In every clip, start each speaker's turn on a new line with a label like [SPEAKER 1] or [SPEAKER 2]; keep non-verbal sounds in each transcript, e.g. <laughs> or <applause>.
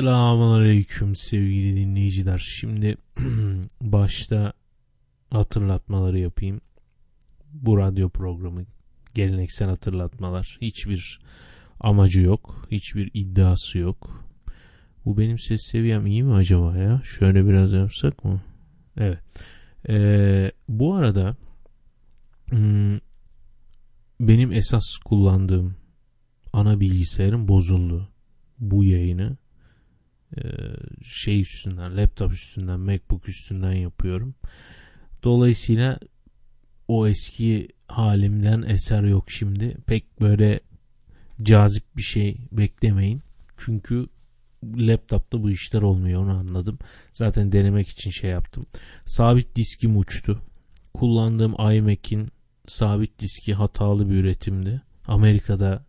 [SPEAKER 1] Selamünaleyküm sevgili dinleyiciler. Şimdi <clears throat> başta hatırlatmaları yapayım. Bu radyo programı geleneksel hatırlatmalar. Hiçbir amacı yok. Hiçbir iddiası yok. Bu benim ses seviyem iyi mi acaba ya? Şöyle biraz yapsak mı? Evet. Ee, bu arada hmm, benim esas kullandığım ana bilgisayarım bozuldu. Bu yayını şey üstünden, laptop üstünden, macbook üstünden yapıyorum. Dolayısıyla o eski halimden eser yok şimdi. Pek böyle cazip bir şey beklemeyin. Çünkü laptopta bu işler olmuyor onu anladım. Zaten denemek için şey yaptım. Sabit diskim uçtu. Kullandığım iMac'in sabit diski hatalı bir üretimdi. Amerika'da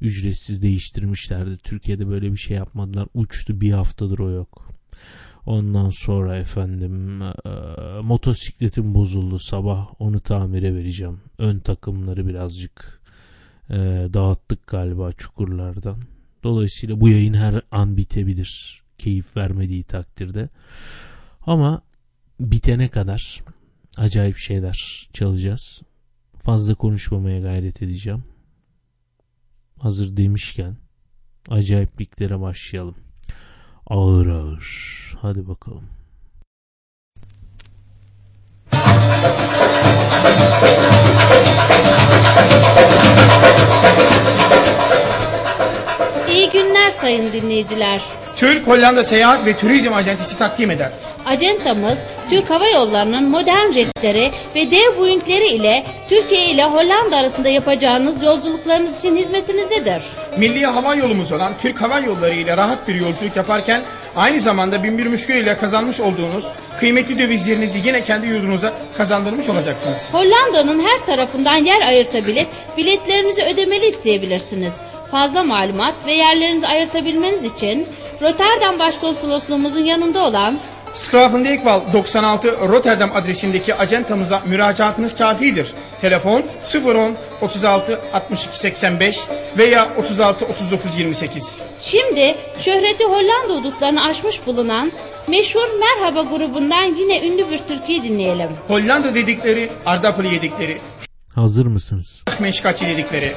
[SPEAKER 1] ücretsiz değiştirmişlerdi. Türkiye'de böyle bir şey yapmadılar. Uçtu bir haftadır o yok. Ondan sonra efendim e, motosikletim bozuldu. Sabah onu tamire vereceğim. Ön takımları birazcık e, dağıttık galiba çukurlardan. Dolayısıyla bu yayın her an bitebilir. Keyif vermediği takdirde. Ama bitene kadar acayip şeyler çalacağız. Fazla konuşmamaya gayret edeceğim. Hazır demişken acayipliklere başlayalım. Ağır ağır. Hadi bakalım.
[SPEAKER 2] İyi günler sayın dinleyiciler.
[SPEAKER 3] Türk Hollanda Seyahat ve Turizm Acentesi takdim eder.
[SPEAKER 2] Acentamız Türk Hava Yolları'nın modern jetleri ve dev Boeing'leri ile Türkiye ile Hollanda arasında yapacağınız yolculuklarınız için hizmetinizdedir.
[SPEAKER 3] Milli hava yolumuz olan Türk Hava Yolları ile rahat bir yolculuk yaparken aynı zamanda binbir müşkül ile kazanmış olduğunuz kıymetli dövizlerinizi yine kendi yurdunuza kazandırmış olacaksınız.
[SPEAKER 2] Hollanda'nın her tarafından yer ayırtabilip biletlerinizi ödemeli isteyebilirsiniz. Fazla malumat ve yerlerinizi ayırtabilmeniz için Rotterdam Başkonsolosluğumuzun yanında olan
[SPEAKER 3] Schravendijkwal 96 Rotterdam adresindeki acentamıza müracaatınız kafidir. Telefon 010 36 62 85 veya 36 39 28.
[SPEAKER 2] Şimdi şöhreti Hollanda hudutlarını aşmış bulunan meşhur Merhaba grubundan yine ünlü bir türküyü dinleyelim.
[SPEAKER 3] Hollanda dedikleri, Ardapılı yedikleri,
[SPEAKER 1] Hazır mısınız?
[SPEAKER 3] Meşkaçı dedikleri.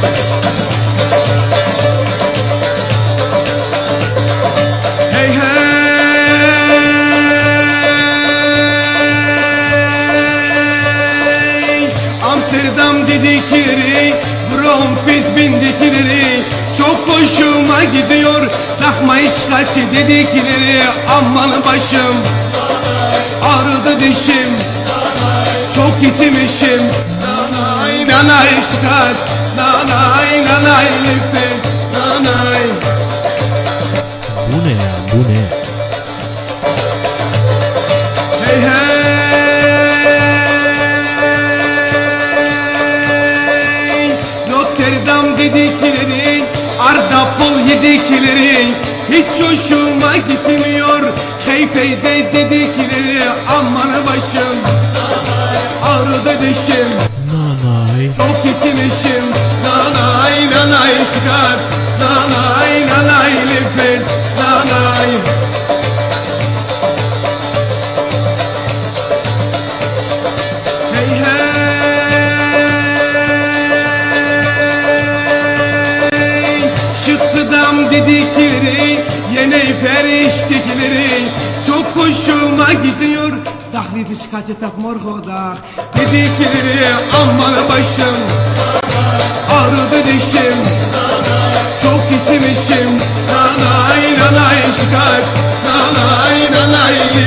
[SPEAKER 4] Hey hey Amsterdam dedikleri Bromfis bindikleri Çok hoşuma gidiyor. Lahma işgaçı dedikleri Aman başım Ağrıdı dişim Çok içmişim nanay işgaç Nanay nanay lifet Nanay.
[SPEAKER 1] Bu ne ya? Bu ne?
[SPEAKER 4] Hey. Hey Rotterdam dedikleri Ardapol yedikleri Hiç hoşuma gitmiyor. Heyfeyde dedikleri Aman başım Ağrıdı dişim.
[SPEAKER 1] Nanay.
[SPEAKER 4] Çok içmişim Nanay nanay şikar Nanay nanay lifet Hey hey. Şıkkıdam dedikleri Yine feriştikleri Çok hoşuma gidiyor. Dahli biskacı takmor kodak Dedikleri aman başım Hey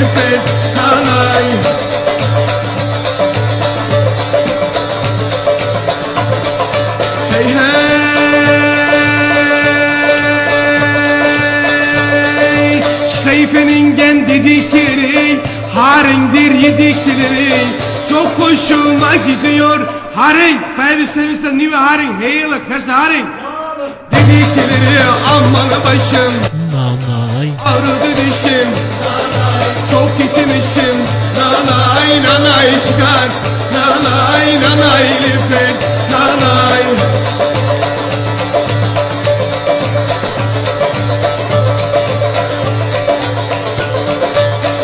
[SPEAKER 4] hey. Şkayfenin gen dedikleri Haringdir yedikleri. Çok hoşuma gidiyor Haring. Fayvi sevmişse niye haring. Heyla kerse haring. Dedikleri aman başım. Ağrıdı dişim geçinişim Nanay nanay işgal Nanay nanay lüfen nanay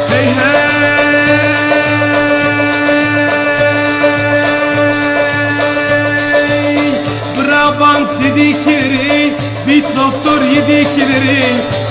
[SPEAKER 4] Hey hey. Brabant dedikleri Bit doktor yedikleri.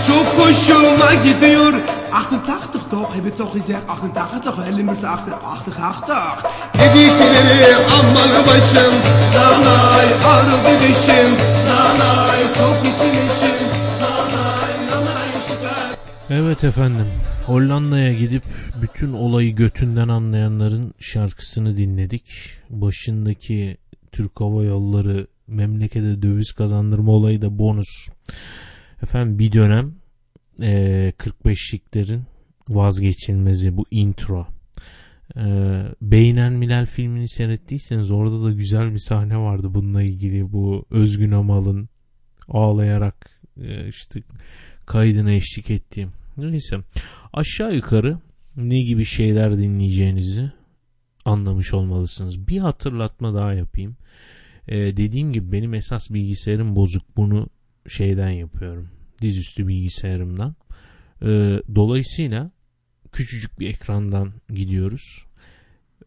[SPEAKER 4] Çok hoşuma gidiyor. Aklım tak tok izek, ahtın taktık tok, elim birse aksın, ahtık ahtık. Yedikleri aman başım, nanay ağrıdı dişim, nanay çok içmişim, nanay nanay şikayet.
[SPEAKER 1] Evet efendim. Hollanda'ya gidip bütün olayı götünden anlayanların şarkısını dinledik. Başındaki Türk Hava Yolları memlekete döviz kazandırma olayı da bonus. Efendim bir dönem e, 45'liklerin vazgeçilmezi bu intro. E, Beynen Milal filmini seyrettiyseniz orada da güzel bir sahne vardı bununla ilgili. Bu Özgün Amal'ın ağlayarak e, işte kaydına eşlik ettiğim. Neyse aşağı yukarı ne gibi şeyler dinleyeceğinizi anlamış olmalısınız. Bir hatırlatma daha yapayım. Ee, dediğim gibi benim esas bilgisayarım bozuk. Bunu şeyden yapıyorum. Dizüstü bilgisayarımdan. Ee, dolayısıyla küçücük bir ekrandan gidiyoruz.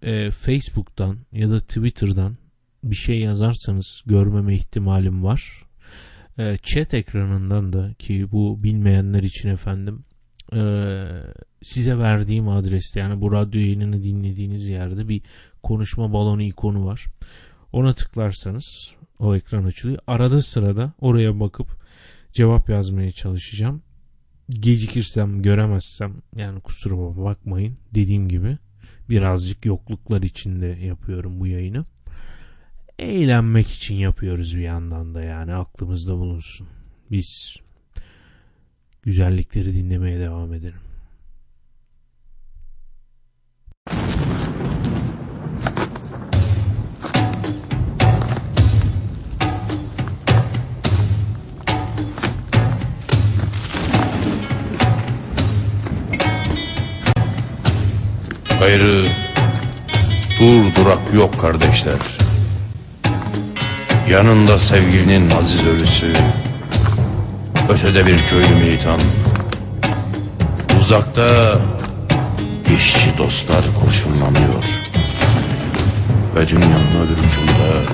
[SPEAKER 1] Ee, Facebook'tan ya da Twitter'dan bir şey yazarsanız görmeme ihtimalim var. Ee, chat ekranından da ki bu bilmeyenler için efendim ee, size verdiğim adreste yani bu radyo yayınını dinlediğiniz yerde bir konuşma balonu ikonu var. Ona tıklarsanız o ekran açılıyor. Arada sırada oraya bakıp cevap yazmaya çalışacağım. Gecikirsem göremezsem yani kusuruma bakmayın dediğim gibi birazcık yokluklar içinde yapıyorum bu yayını. Eğlenmek için yapıyoruz bir yandan da yani aklımızda bulunsun. Biz güzellikleri dinlemeye devam edelim.
[SPEAKER 5] Gayrı dur durak yok kardeşler. Yanında sevgilinin aziz ölüsü. Ötede bir köylü militan. Uzakta işçi dostlar kurşunlanıyor. Ve dünyanın öbür ucunda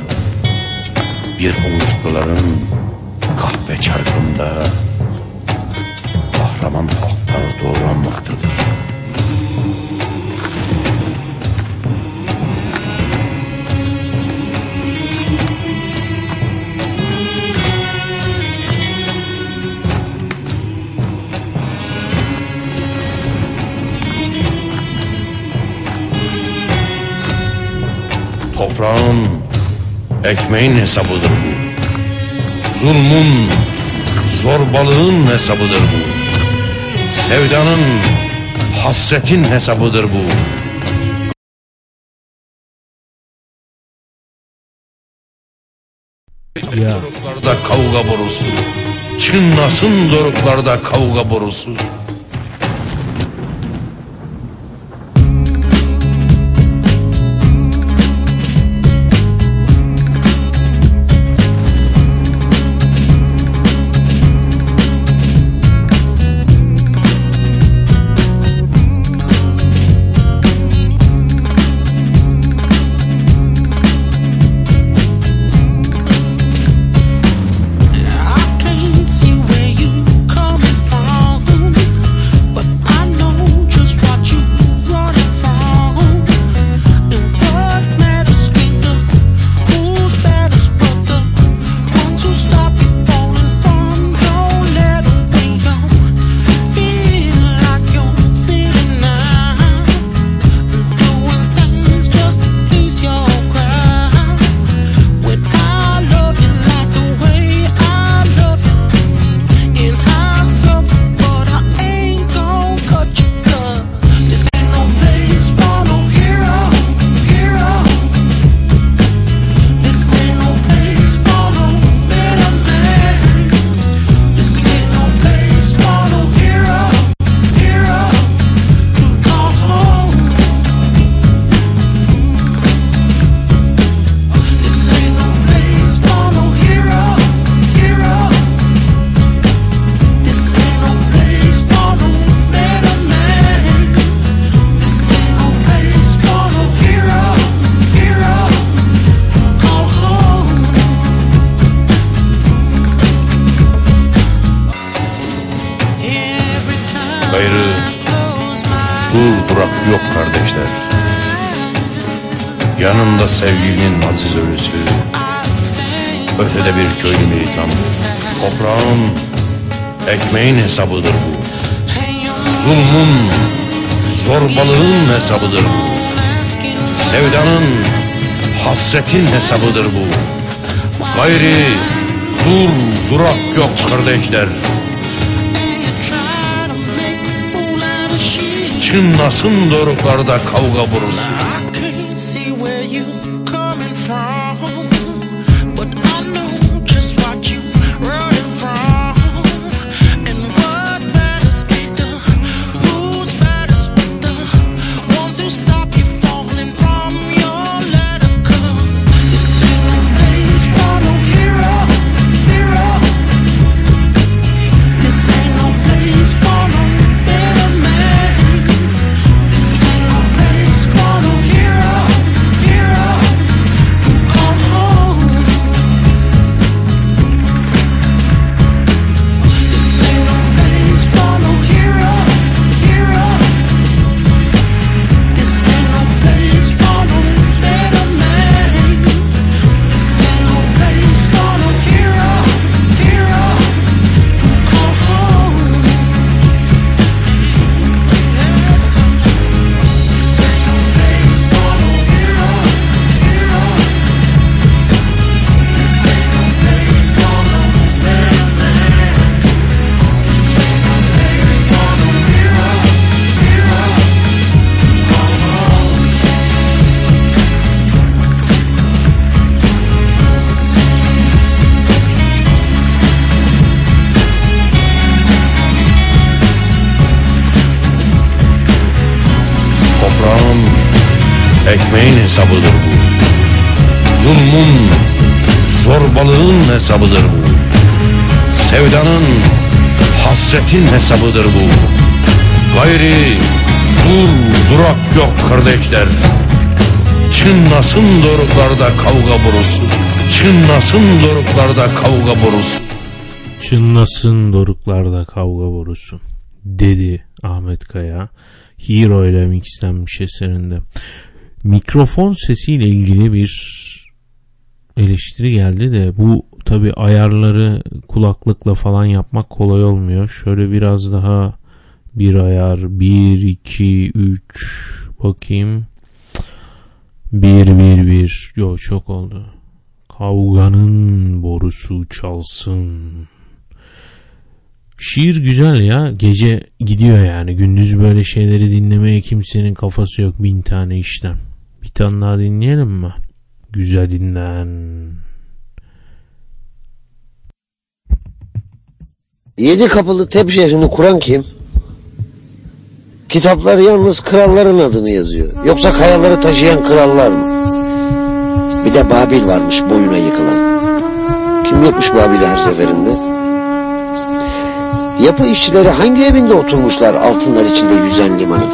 [SPEAKER 5] bir oluştuların kahpe çarkında kahraman halklar doğranmaktadır. Toprağın, ekmeğin hesabıdır bu. Zulmün, zorbalığın hesabıdır bu. Sevdanın, hasretin hesabıdır bu.
[SPEAKER 1] Ya
[SPEAKER 5] Doruklarda kavga borusu. Çınlasın doruklarda kavga borusu.
[SPEAKER 6] Hesabıdır bu. Zulmün, zorbalığın hesabıdır bu. Sevdanın, hasretin hesabıdır bu. Gayri dur durak yok kardeşler. Çınlasın doruklarda kavga borusu. Hasretin hesabıdır bu. Gayri dur durak yok kardeşler. Çınlasın doruklarda kavga borusu. Çınlasın doruklarda kavga borusu.
[SPEAKER 1] Çınlasın doruklarda kavga borusu dedi Ahmet Kaya. Hero ile mixlenmiş eserinde. Mikrofon sesiyle ilgili bir eleştiri geldi de bu tabi ayarları kulaklıkla falan yapmak kolay olmuyor. Şöyle biraz daha bir ayar 1 2 3 bakayım. 1 1 1 yok çok oldu. Kavganın borusu çalsın. Şiir güzel ya. Gece gidiyor yani. Gündüz böyle şeyleri dinlemeye kimsenin kafası yok. Bin tane işten. Bir tane daha dinleyelim mi? Güzelinden.
[SPEAKER 7] Yedi kapılı Tep şehrini kuran kim? Kitaplar yalnız kralların adını yazıyor. Yoksa kayaları taşıyan krallar mı? Bir de Babil varmış boyuna yıkılan. Kim yapmış Babil'i her seferinde? Yapı işçileri hangi evinde oturmuşlar altınlar içinde yüzen limanın?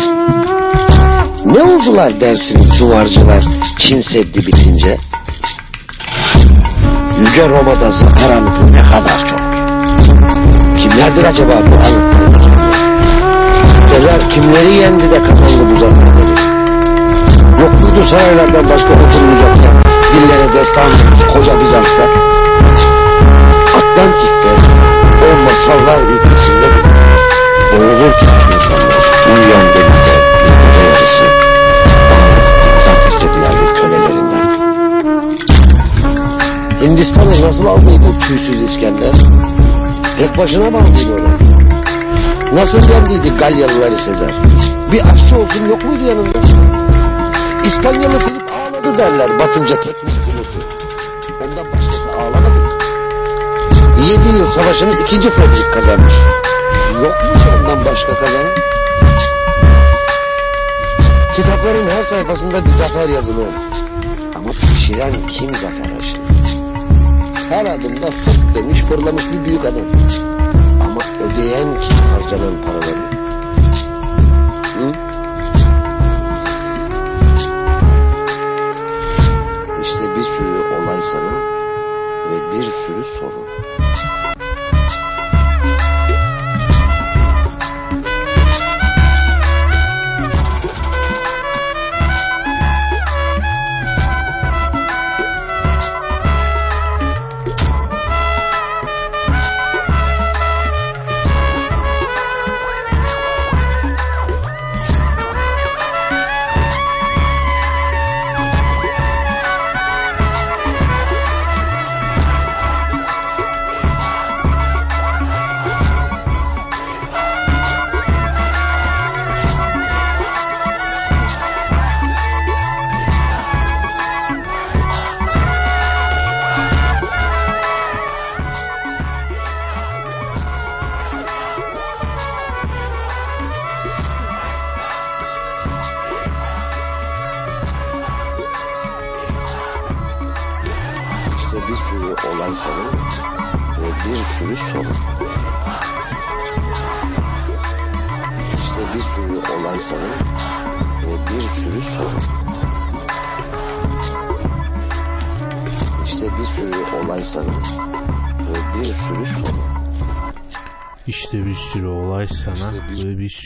[SPEAKER 7] Ne oldular dersin duvarcılar Çin Seddi bitince? Yüce Roma'da zafer anıtı ne kadar çok. Kimlerdir acaba bu anıtların Sezar kimleri yendi de kazandı bu zaferleri? Yok muydu saraylardan başka oturmayacak ya? Dillere destan koca Bizans'ta. Atlantik'te o masallar ülkesinde bile boğulurken insanlar uyuyan denizde bir gece yarısı bağırıp istediler bu kölelerinden. Hindistan'ı nasıl aldıydı tüysüz İskender? Tek başına mı aldıydı orayı? Nasıl yendiydi Galyalıları Sezar? Bir aşçı olsun yok muydu yanında? İspanyalı Filip ağladı derler batınca teknik pilotu. Ondan başkası ağlamadı? Yedi yıl savaşını ikinci Fredrik kazanmış. Yok mu ondan başka kazanan? Kitapların her sayfasında bir zafer yazılı. Ama pişiren kim zafer aşırı? Her adımda fırt demiş fırlamış bir büyük adam. Ama ödeyen kim harcanan paraları?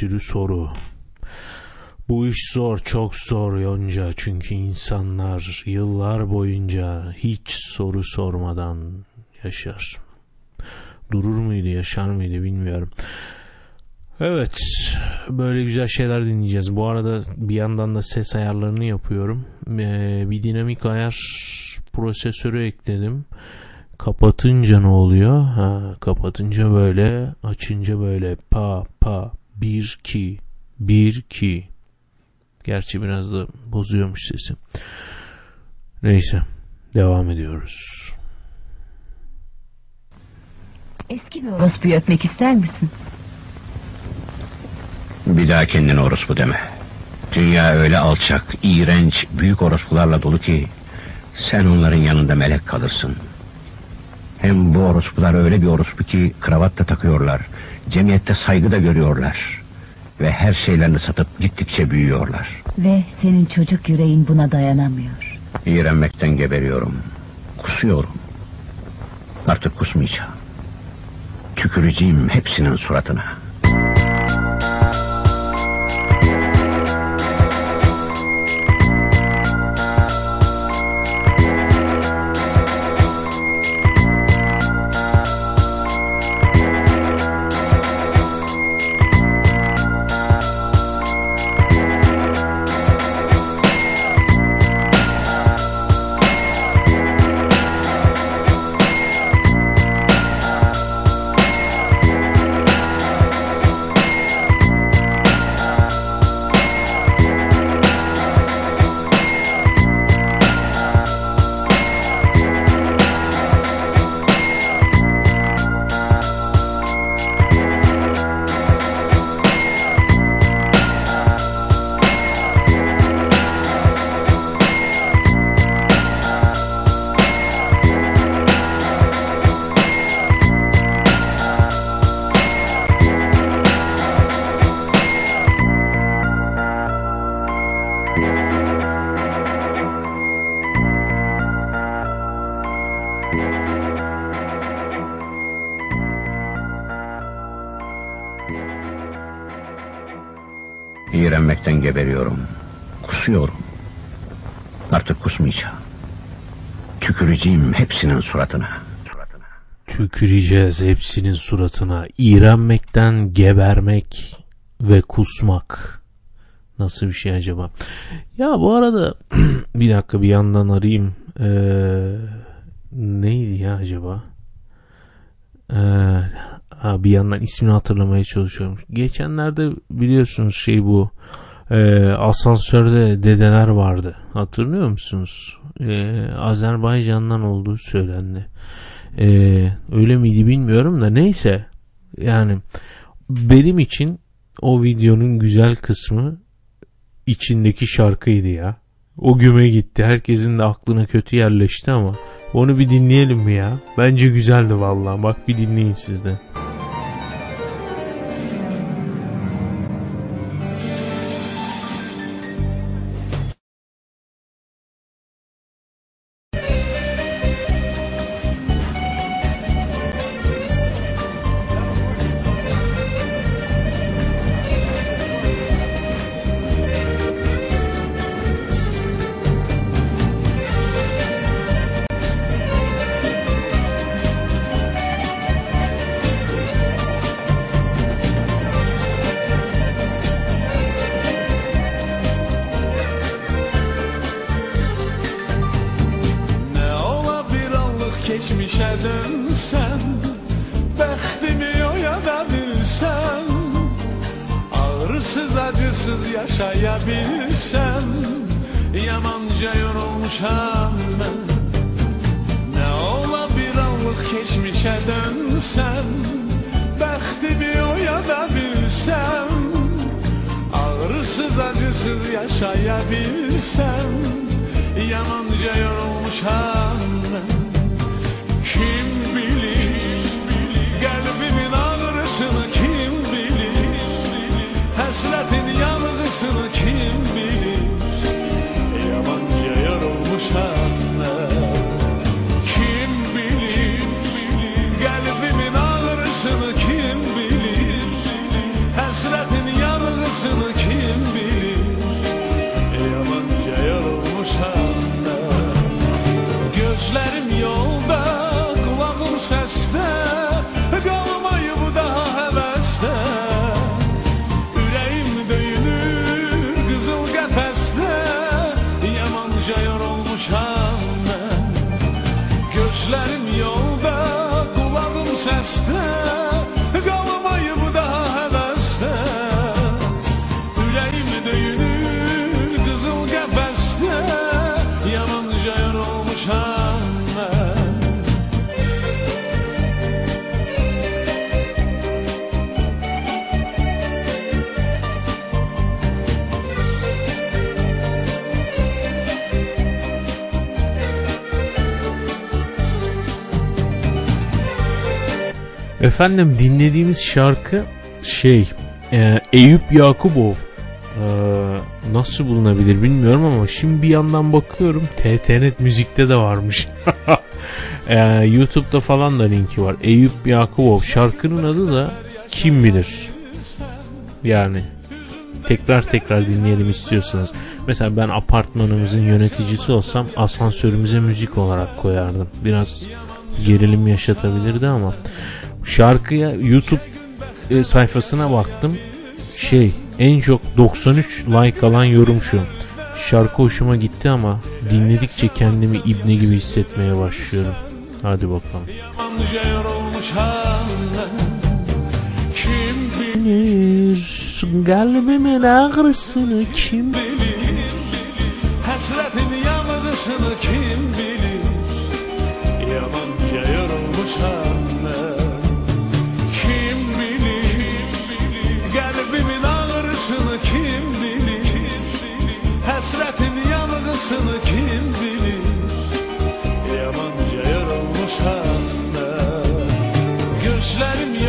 [SPEAKER 7] Sürü soru.
[SPEAKER 1] Bu iş zor, çok zor Yonca. Çünkü insanlar yıllar boyunca hiç soru sormadan yaşar. Durur muydu, yaşar mıydı bilmiyorum. Evet, böyle güzel şeyler dinleyeceğiz. Bu arada bir yandan da ses ayarlarını yapıyorum. Ee, bir dinamik ayar prosesörü ekledim. Kapatınca ne oluyor? Ha, kapatınca böyle, açınca böyle pa pa 1 2 1 2. Gerçi biraz da bozuyormuş sesi. Neyse, devam ediyoruz.
[SPEAKER 8] Eski bir orospuyu öpmek ister misin?
[SPEAKER 9] Bir daha kendine orospu deme. Dünya öyle alçak, iğrenç, büyük orospularla dolu ki sen onların yanında melek kalırsın. Hem bu orospular öyle bir orospu ki kravat da takıyorlar, cemiyette saygı da görüyorlar ve her şeylerini satıp gittikçe büyüyorlar.
[SPEAKER 8] Ve senin çocuk yüreğin buna dayanamıyor.
[SPEAKER 9] İğrenmekten geberiyorum, kusuyorum. Artık kusmayacağım. Tüküreceğim hepsinin suratına.
[SPEAKER 1] Tüküreceğiz hepsinin suratına. İğrenmekten gebermek ve kusmak. Nasıl bir şey acaba? Ya bu arada <clears throat> bir dakika bir yandan arayayım. Ee, neydi ya acaba? Ee, bir yandan ismini hatırlamaya çalışıyorum. Geçenlerde biliyorsunuz şey bu e, asansörde dedeler vardı. Hatırlıyor musunuz? E, Azerbaycan'dan olduğu söylendi. E, öyle miydi bilmiyorum da neyse. Yani benim için o videonun güzel kısmı içindeki şarkıydı ya. O güme gitti. Herkesin de aklına kötü yerleşti ama onu bir dinleyelim mi ya? Bence güzeldi vallahi. Bak bir dinleyin siz Efendim dinlediğimiz şarkı şey e, Eyüp Yakubov. E, nasıl bulunabilir bilmiyorum ama şimdi bir yandan bakıyorum TTNet müzikte de varmış. <laughs> e, YouTube'da falan da linki var. Eyüp Yakubov şarkının adı da kim bilir. Yani tekrar tekrar dinleyelim istiyorsanız. Mesela ben apartmanımızın yöneticisi olsam asansörümüze müzik olarak koyardım. Biraz gerilim yaşatabilirdi ama şarkıya YouTube e, sayfasına baktım. Şey en çok 93 like alan yorum şu. Şarkı hoşuma gitti ama dinledikçe kendimi ibne gibi hissetmeye başlıyorum. Hadi bakalım.
[SPEAKER 10] Kim
[SPEAKER 1] bilir kalbimin ağrısını kim
[SPEAKER 10] bilir Hasretin yanıdısını kim bilir Yamanca yorulmuş halimden Hasretin yanıdısını kim bilir? Yamanca yorulmuş halimden Gözlerim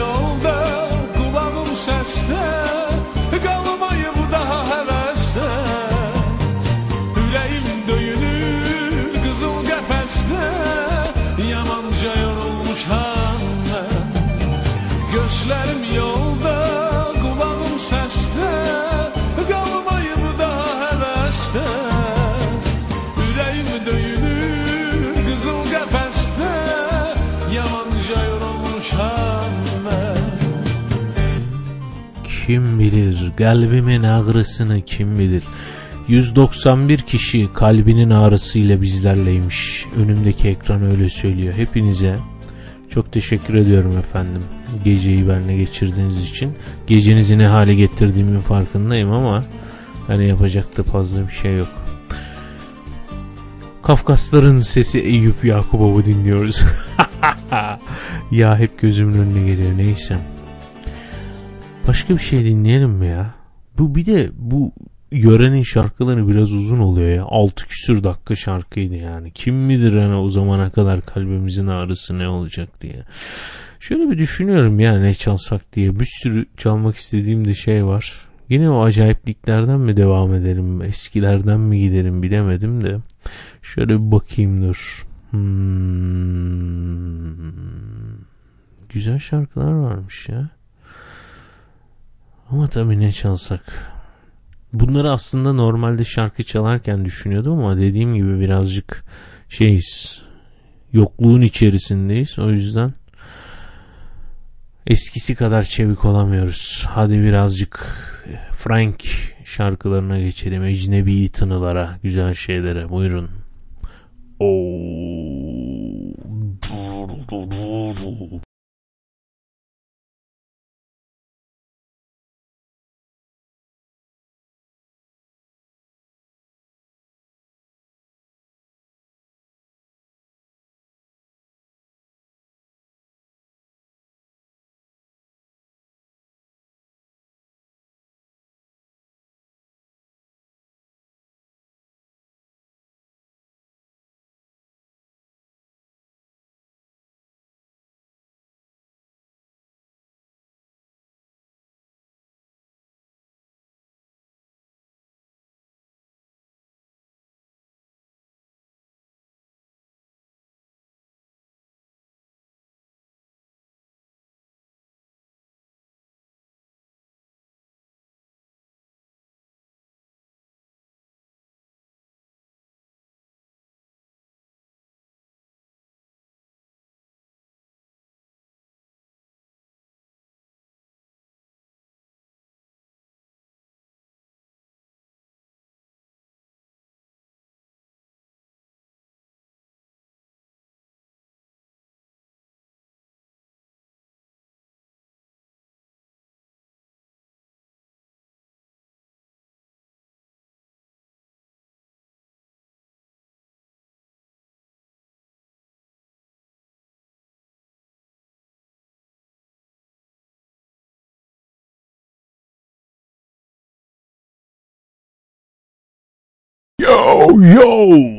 [SPEAKER 1] Kim bilir kalbimin ağrısını kim bilir. 191 kişi kalbinin ağrısıyla bizlerleymiş. Önümdeki ekran öyle söylüyor. Hepinize çok teşekkür ediyorum efendim. Geceyi benimle geçirdiğiniz için. Gecenizi ne hale getirdiğimin farkındayım ama hani yapacak da fazla bir şey yok. Kafkasların sesi Eyüp Yakubov'u dinliyoruz. <laughs> ya hep gözümün önüne geliyor neyse. Başka bir şey dinleyelim mi ya? Bu bir de bu yörenin şarkıları biraz uzun oluyor ya. 6 küsür dakika şarkıydı yani. Kim bilir hani o zamana kadar kalbimizin ağrısı ne olacak diye. Şöyle bir düşünüyorum ya ne çalsak diye. Bir sürü çalmak istediğim de şey var. Yine o acayipliklerden mi devam edelim? Eskilerden mi gidelim bilemedim de. Şöyle bir bakayım dur. Hmm. Güzel şarkılar varmış ya. Ama tabii ne çalsak. Bunları aslında normalde şarkı çalarken düşünüyordum ama dediğim gibi birazcık şeyiz. Yokluğun içerisindeyiz. O yüzden eskisi kadar çevik olamıyoruz. Hadi birazcık Frank şarkılarına geçelim. Ecnebi tınılara, güzel şeylere. Buyurun. Oo. Yo, yo!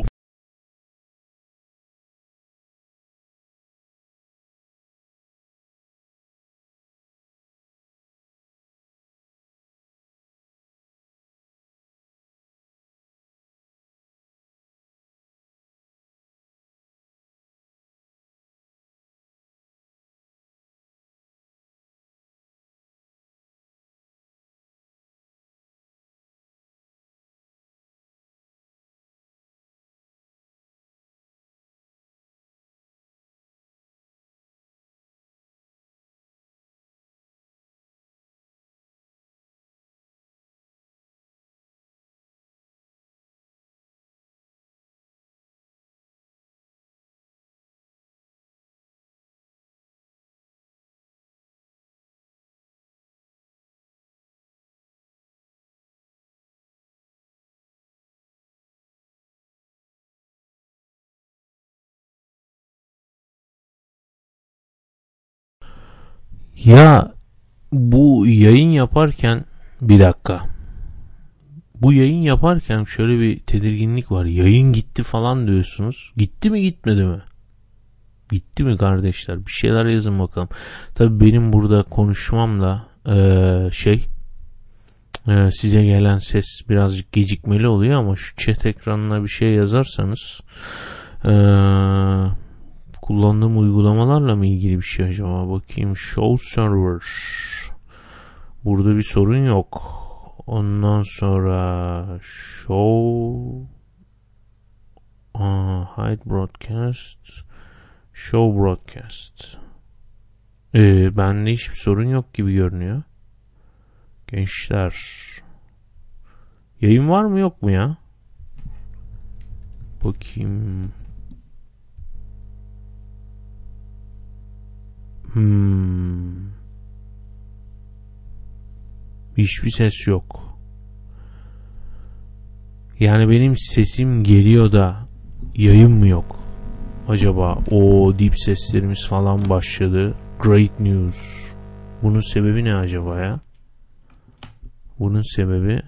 [SPEAKER 1] Ya bu yayın yaparken bir dakika. Bu yayın yaparken şöyle bir tedirginlik var. Yayın gitti falan diyorsunuz. Gitti mi gitmedi mi? Gitti mi kardeşler? Bir şeyler yazın bakalım. Tabii benim burada konuşmamla ee, şey ee, size gelen ses birazcık gecikmeli oluyor ama şu chat ekranına bir şey yazarsanız ee, kullandığım uygulamalarla mı ilgili bir şey acaba? Bakayım show server. Burada bir sorun yok. Ondan sonra show Aa, hide broadcast show broadcast. Ee, bende hiçbir sorun yok gibi görünüyor. Gençler. Yayın var mı yok mu ya? Bakayım Hmm. Hiçbir ses yok. Yani benim sesim geliyor da yayın mı yok? Acaba o dip seslerimiz falan başladı. Great news. Bunun sebebi ne acaba ya? Bunun sebebi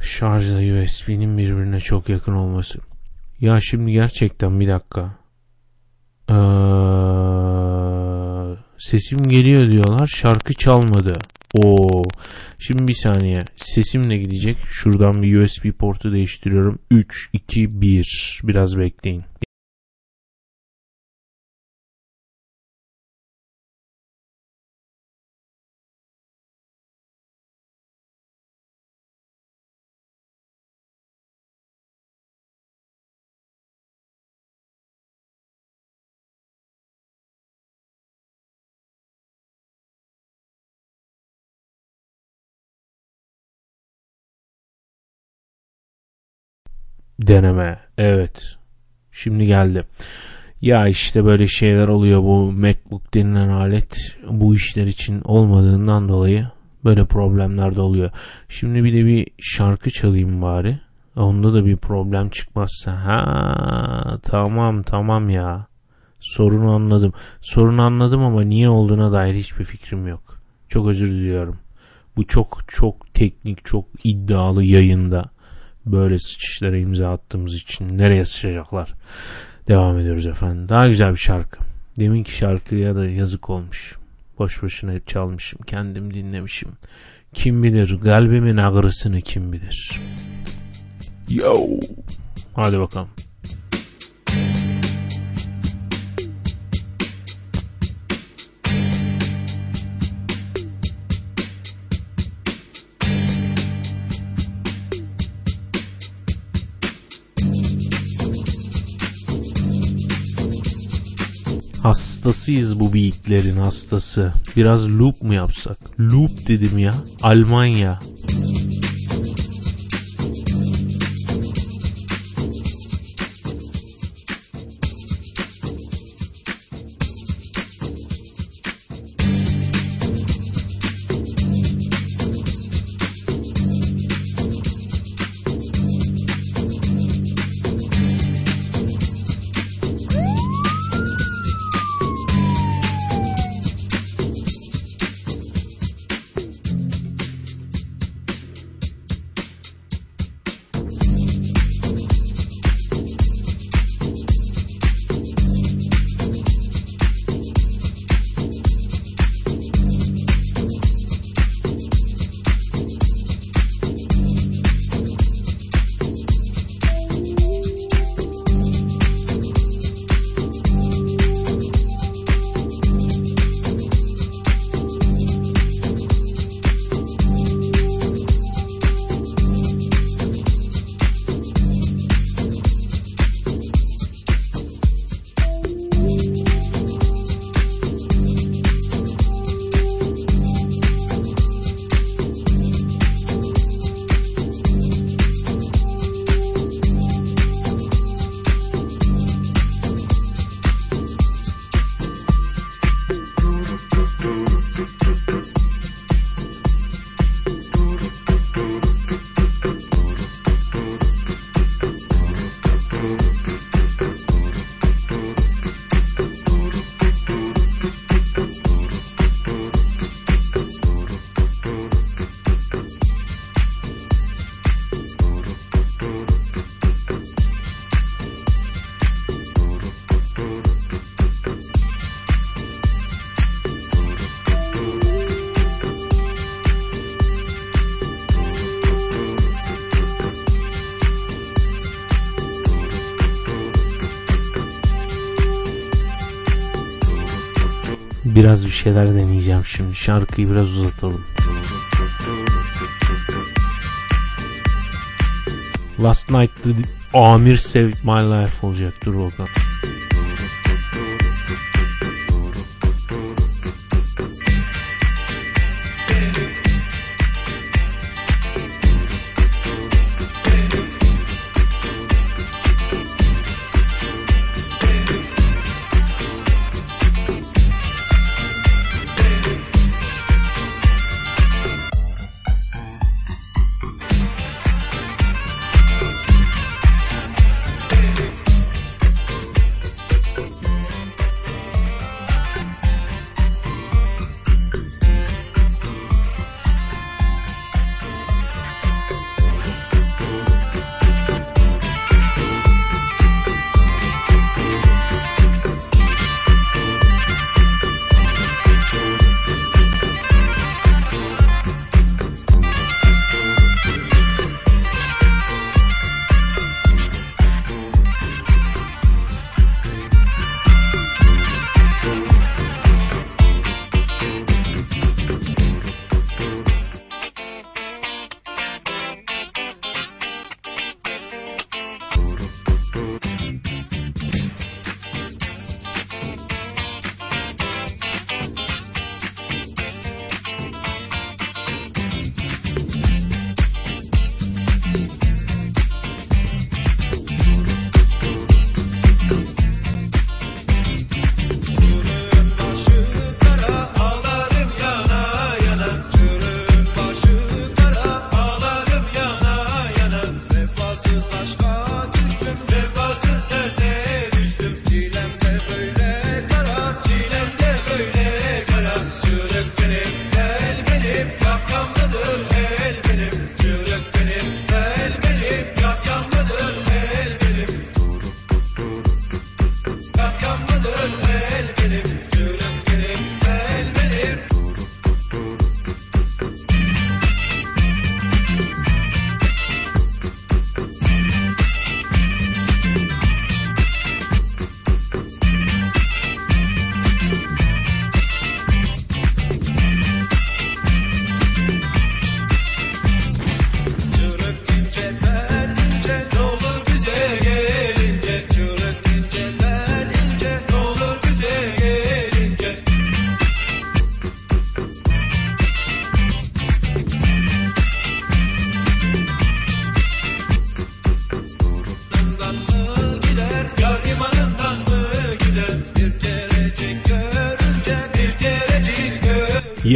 [SPEAKER 1] şarjla USB'nin birbirine çok yakın olması. Ya şimdi gerçekten bir dakika. Ee, sesim geliyor diyorlar. Şarkı çalmadı. O şimdi bir saniye sesim de gidecek. Şuradan bir USB portu değiştiriyorum. 3 2 1 biraz bekleyin. Deneme. Evet. Şimdi geldi. Ya işte böyle şeyler oluyor bu MacBook denilen alet bu işler için olmadığından dolayı böyle problemler de oluyor. Şimdi bir de bir şarkı çalayım bari. Onda da bir problem çıkmazsa. Ha tamam tamam ya. Sorunu anladım. Sorunu anladım ama niye olduğuna dair hiçbir fikrim yok. Çok özür diliyorum. Bu çok çok teknik, çok iddialı yayında böyle sıçışlara imza attığımız için nereye sıçacaklar? Devam ediyoruz efendim. Daha güzel bir şarkı. Deminki şarkıya da yazık olmuş. Boş boşuna hep çalmışım. Kendim dinlemişim. Kim bilir kalbimin ağrısını kim bilir. Yo. Hadi bakalım. Hastasıyız bu beatlerin hastası. Biraz loop mu yapsak? Loop dedim ya. Almanya. Biraz şeyler deneyeceğim şimdi. Şarkıyı biraz uzatalım. Last Night'lı Amir Saved My Life olacak. Dur bakalım.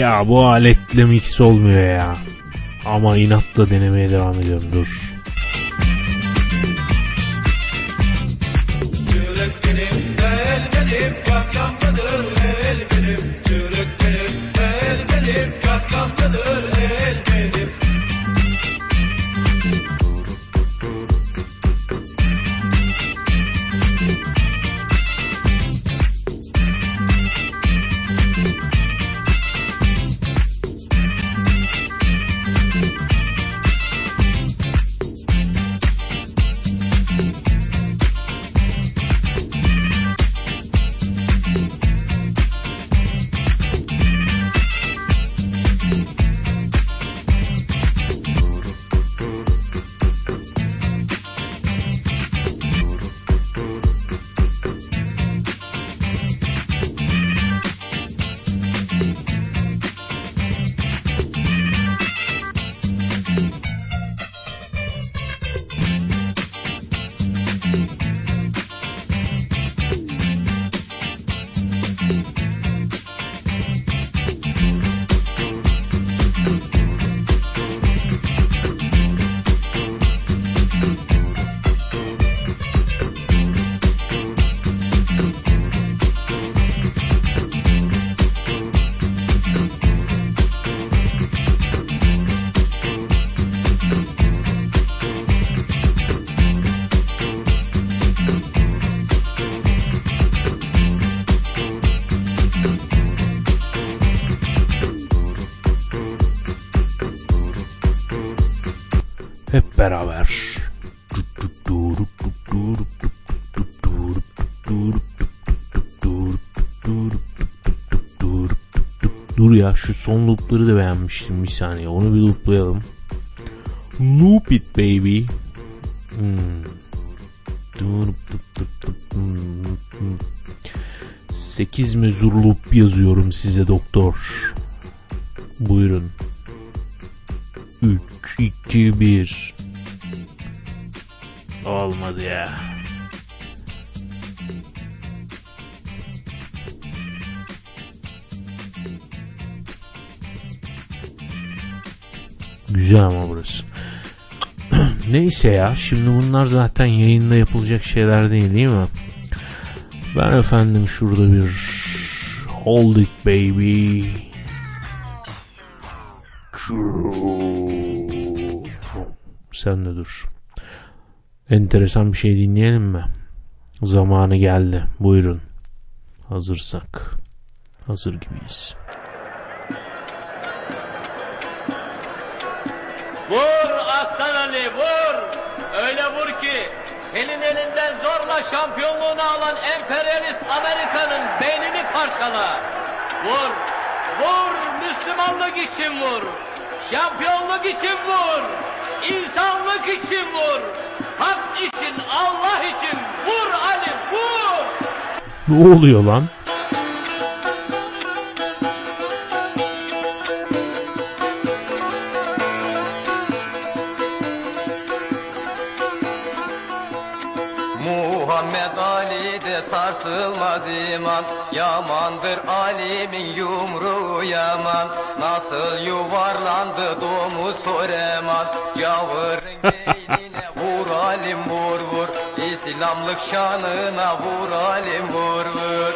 [SPEAKER 1] Ya bu aletle mix olmuyor ya. Ama inatla denemeye devam ediyorum dur. Son loopları da beğenmiştim bir saniye. Onu bir looplayalım. Loop it baby. Hmm. 8 mezur loop yazıyorum size doktor. Buyurun. 3, 2, 1. Olmadı ya. Neyse ya şimdi bunlar zaten yayında yapılacak şeyler değil değil mi? Ben efendim şurada bir Hold it baby. Sen de dur. Enteresan bir şey dinleyelim mi? Zamanı geldi. Buyurun. Hazırsak. Hazır gibiyiz.
[SPEAKER 11] Vur Aslan Ali vur. Öyle vur ki senin elinden zorla şampiyonluğunu alan emperyalist Amerika'nın beynini parçala. Vur. Vur Müslümanlık için vur. Şampiyonluk için vur. İnsanlık için vur. Hak için Allah için vur Ali vur.
[SPEAKER 1] Ne oluyor lan?
[SPEAKER 12] Sarsılmaz iman Yamandır alimin yumruğu yaman. Nasıl yuvarlandı domuz soreman Yavırın beynine vur alim vur vur İslamlık şanına vur alim vur vur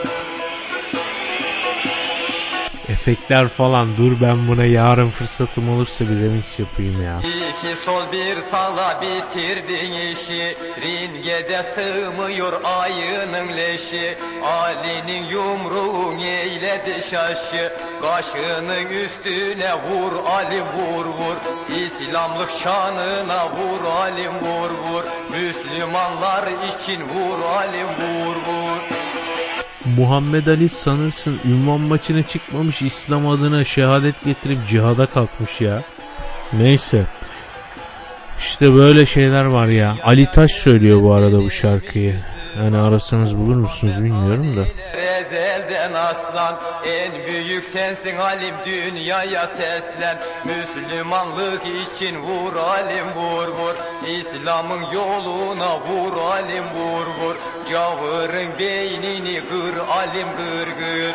[SPEAKER 1] Efektler falan dur ben buna yarın fırsatım olursa bir remix yapayım ya.
[SPEAKER 12] İki sol bir sala bitirdin işi. Ringede sığmıyor ayının leşi. Ali'nin yumruğun eyledi şaşı. Kaşının üstüne vur Ali vur vur. İslamlık şanına vur alim vur vur. Müslümanlar için vur alim vur vur
[SPEAKER 1] Muhammed Ali sanırsın ünvan maçına çıkmamış İslam adına şehadet getirip cihada kalkmış ya. Neyse. İşte böyle şeyler var ya. Ali Taş söylüyor bu arada bu şarkıyı. Yani arasanız bulur musunuz bilmiyorum da.
[SPEAKER 12] Ezelden aslan En büyük sensin alim dünyaya seslen. Müslümanlık için vur alim vur vur. İslam'ın yoluna vur alim vur vur. Gavurun beynini kır alim kır kır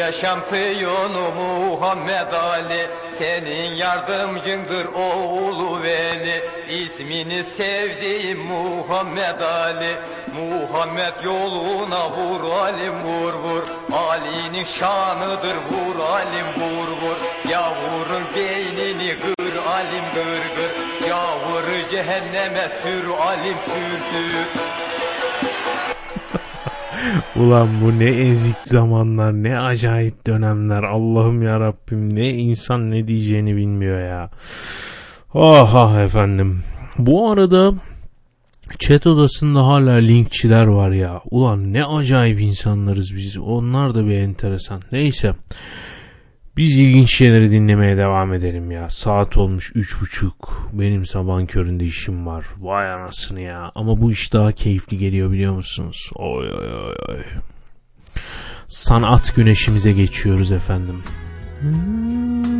[SPEAKER 12] Dünya şampiyonu Muhammed Ali. Senin yardımcındır oğlu Veli İsmini sevdiğim Muhammed Ali. Muhammed yoluna vur alim vur vur. Ali'nin şanıdır vur alim vur vur. Yavurun beynini kır alim kır kır Yavuru cehenneme sür alim sür sür
[SPEAKER 1] Ulan bu ne ezik zamanlar ne acayip dönemler Allah'ım ya Rabbim ne insan ne diyeceğini bilmiyor ya. Ah efendim. Bu arada chat odasında hala linkçiler var ya. Ulan ne acayip insanlarız biz. Onlar da bir enteresan. Neyse. Biz ilginç şeyleri dinlemeye devam edelim ya. Saat olmuş üç buçuk. Benim sabahın köründe işim var. Vay anasını ya. Ama bu iş daha keyifli geliyor biliyor musunuz? Oy oy oy oy. Sanat güneşimize geçiyoruz efendim. Hmm.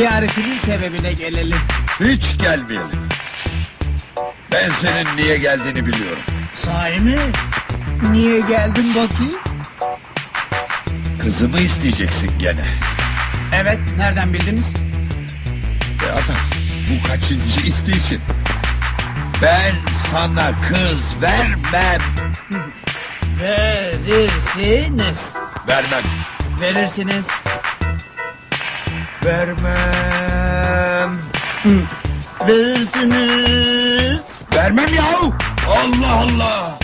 [SPEAKER 13] Ziyaretinin sebebine gelelim.
[SPEAKER 14] Hiç gelmeyelim. Ben senin niye geldiğini biliyorum.
[SPEAKER 13] Sahi mi? Niye geldin bakayım?
[SPEAKER 14] Kızımı isteyeceksin gene.
[SPEAKER 13] Evet nereden bildiniz?
[SPEAKER 14] Be adam bu kaçıncı isteyişin? Ben sana kız vermem.
[SPEAKER 13] Verirsiniz.
[SPEAKER 14] Vermem.
[SPEAKER 13] Verirsiniz. Vermem. Verirsiniz.
[SPEAKER 14] Vermem yahu. Allah Allah.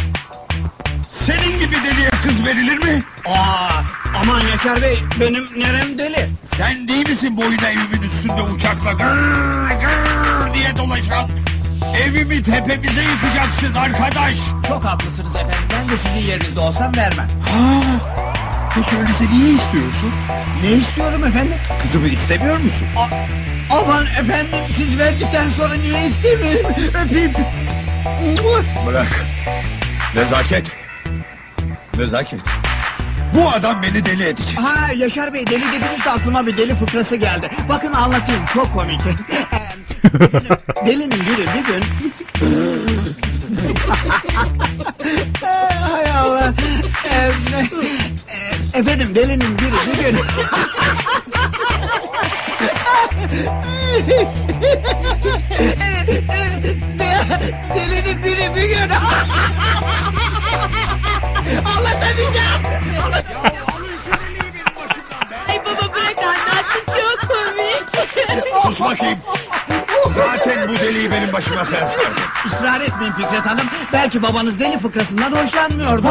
[SPEAKER 14] Senin gibi deliye kız verilir mi?
[SPEAKER 13] Aa, aman Yaşar Bey benim nerem deli.
[SPEAKER 14] Sen değil misin boyuna evimin üstünde uçakla gır gır diye dolaşan? Evimi tepemize yıkacaksın arkadaş.
[SPEAKER 13] Çok haklısınız efendim. Ben de sizin yerinizde olsam vermem.
[SPEAKER 14] Ha, peki öyleyse niye istiyorsun?
[SPEAKER 13] Ne istiyorum efendim?
[SPEAKER 14] Kızımı istemiyor musun?
[SPEAKER 13] Aman efendim siz verdikten sonra niye istemeyeyim? Öpeyim.
[SPEAKER 14] Bırak. Nezaket. Nezaket. Bu adam beni deli edecek.
[SPEAKER 13] Ha Yaşar Bey deli dediniz de aklıma bir deli fıkrası geldi. Bakın anlatayım çok komik. <laughs> Delinin biri bir gün... Hay Allah. Ee, e, Efendim delinin biri bir gün... delinin biri bir gün... Anlatamayacağım.
[SPEAKER 15] Ay baba bırak anlattı çok komik.
[SPEAKER 14] Sus bakayım. Zaten bu deliği benim başıma sen sardın.
[SPEAKER 13] Israr etmeyin Fikret Hanım. Belki babanız deli fıkrasından hoşlanmıyordu.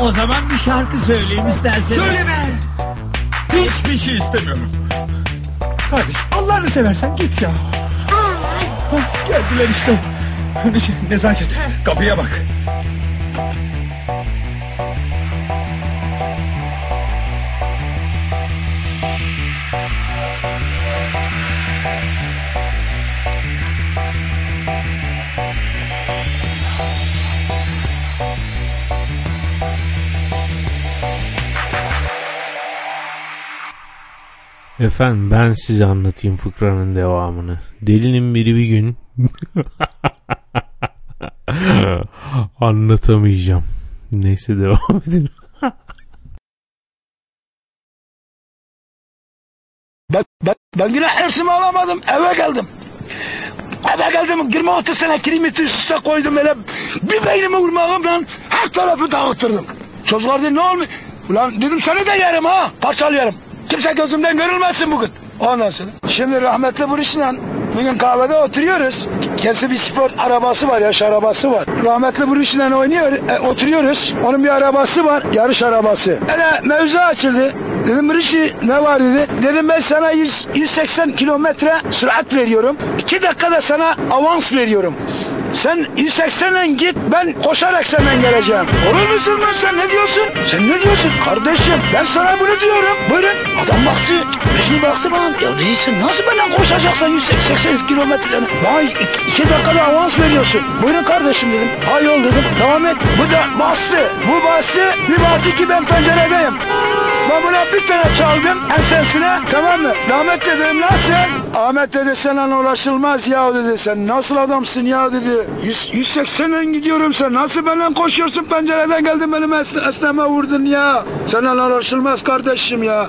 [SPEAKER 13] O zaman bir şarkı söyleyeyim isterseniz.
[SPEAKER 14] Söyleme. Hiçbir şey istemiyorum. Kardeş Allah'ını seversen git ya. Hah, Geldiler işte. Ne- Nezaket kapıya bak.
[SPEAKER 1] Efendim ben size anlatayım fıkranın devamını. Delinin biri bir gün <laughs> anlatamayacağım. Neyse devam edin.
[SPEAKER 16] Ben, ben, ben yine hırsımı alamadım. Eve geldim. Eve geldim 26 sene kilometre üst üste koydum öyle bir beynimi vurmağımla her tarafı dağıttırdım. Çocuklar dedi ne olmuş? Ulan dedim seni de yerim ha parçalıyorum. Kimse gözümden görülmesin bugün. Ondan sonra. Şimdi rahmetli Buruş'la bugün kahvede oturuyoruz. Kendisi bir spor arabası var, yarış arabası var. Rahmetli Buruş'la oynuyor, e, oturuyoruz. Onun bir arabası var, yarış arabası. Öyle mevzu açıldı. Dedim Buruş'i ne var dedi. Dedim ben sana 100, 180 kilometre sürat veriyorum. 2 dakikada sana avans veriyorum. Sen 180'den git ben koşarak senden geleceğim. Olur musun lan sen ne diyorsun? Sen ne diyorsun? Kardeşim ben sana bunu diyorum. Buyurun. Adam baktı. Şimdi baktı bana. Ya değilsin nasıl benden koşacaksın 180 kilometre? Vay iki, iki dakikada avans veriyorsun. Buyurun kardeşim dedim. Ha dedim. Devam et. Bu da bastı. Bu bastı. Bir baktı ki ben penceredeyim. Ben buna bir tane çaldım ensesine tamam mı? Rahmet dedim nasıl? Ahmet dedi sana ulaşılmaz ya dedi. Sen nasıl adamsın ya dedi. 100, 180'den gidiyorum sen nasıl benden koşuyorsun pencereden geldin benim es esneme vurdun ya. Sana ulaşılmaz kardeşim ya.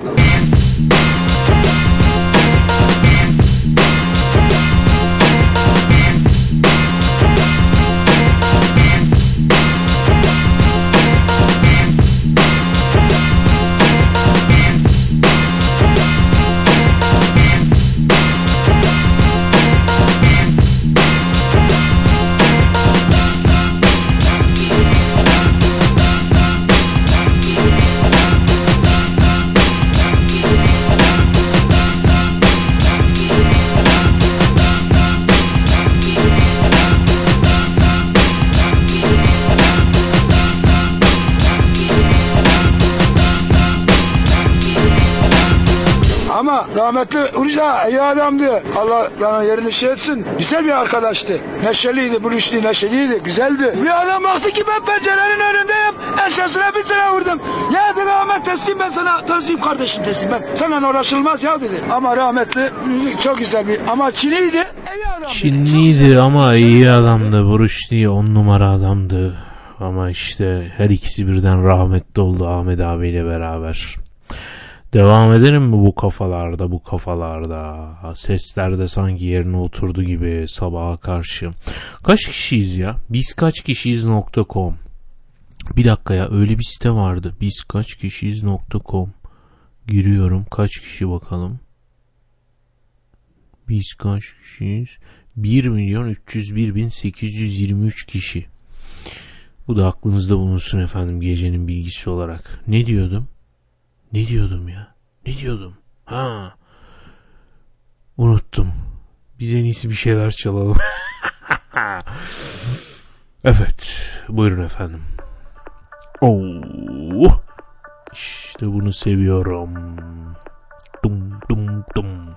[SPEAKER 16] Rahmetli Urca iyi adamdı. Allah sana yerini şey etsin. Güzel bir arkadaştı. Neşeliydi, buluştu, neşeliydi, güzeldi. Bir adam baktı ki ben pencerenin önündeyim. Ensesine bir tane vurdum. Ya dedi Ahmet teslim ben sana teslim kardeşim teslim ben. Sana uğraşılmaz ya dedi. Ama rahmetli çok güzel bir ama Çiniydi.
[SPEAKER 1] Çinliydi ama iyi adamdı. Vuruş diye on numara adamdı. Ama işte her ikisi birden rahmetli oldu Ahmet abiyle beraber. Devam edelim mi bu kafalarda bu kafalarda? Sesler de sanki yerine oturdu gibi sabaha karşı. Kaç kişiyiz ya? Biz kaç kişiyiz.com Bir dakika ya öyle bir site vardı. Biz kaç kişiyiz.com Giriyorum kaç kişi bakalım. Biz kaç kişiyiz? 1 milyon 301 bin 823 kişi. Bu da aklınızda bulunsun efendim gecenin bilgisi olarak. Ne diyordum? Ne diyordum ya? Ne diyordum? Ha. Unuttum. Biz en iyisi bir şeyler çalalım. <laughs> evet. Buyurun efendim. Oh. İşte bunu seviyorum. Dum dum dum.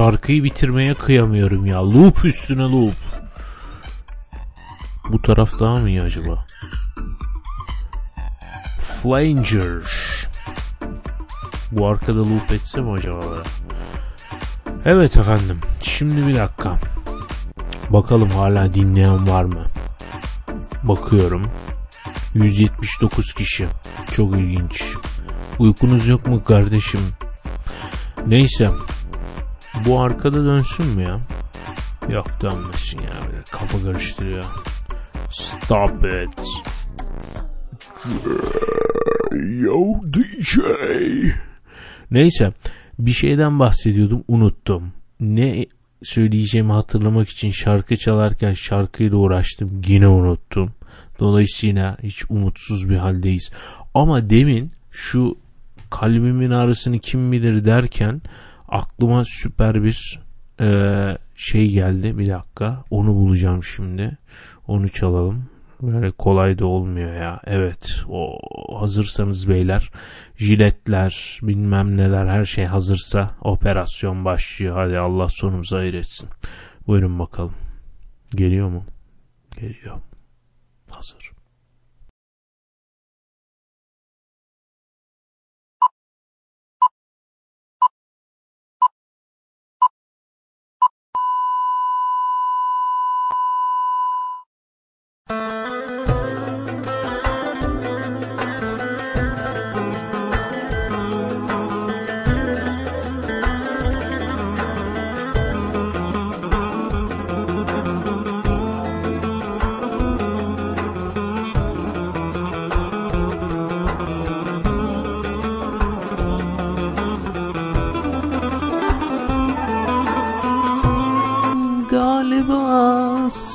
[SPEAKER 1] Şarkıyı bitirmeye kıyamıyorum ya. Loop üstüne loop. Bu taraf daha mı iyi acaba? Flanger. Bu arkada loop etse mi acaba? Evet efendim. Şimdi bir dakika. Bakalım hala dinleyen var mı? Bakıyorum. 179 kişi. Çok ilginç. Uykunuz yok mu kardeşim? Neyse. Bu arkada dönsün mü ya? Yok dönmesin ya. Kafa karıştırıyor. Stop it. Yo DJ. Neyse. Bir şeyden bahsediyordum unuttum. Ne söyleyeceğimi hatırlamak için şarkı çalarken şarkıyla uğraştım. Yine unuttum. Dolayısıyla hiç umutsuz bir haldeyiz. Ama demin şu kalbimin ağrısını kim bilir derken aklıma süper bir e, şey geldi. Bir dakika onu bulacağım şimdi. Onu çalalım. Böyle kolay da olmuyor ya. Evet o hazırsanız beyler jiletler bilmem neler her şey hazırsa operasyon başlıyor. Hadi Allah sonumuzu hayır etsin. Buyurun bakalım. Geliyor mu? Geliyor. Hazır.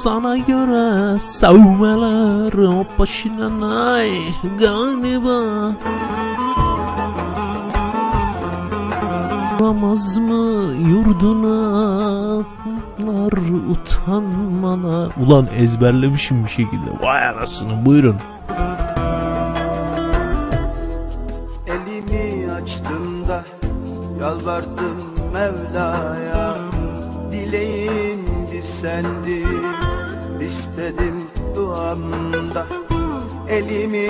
[SPEAKER 1] Sana göre sevmeler o başına ay galiba. Ramaz mı yurduna lar utanmalar Ulan ezberlemişim bir şekilde. Vay anasını buyurun.
[SPEAKER 17] Elimi açtım da yalvardım Mevla'ya. Dileğim bir sendi istedim duamda. Elimi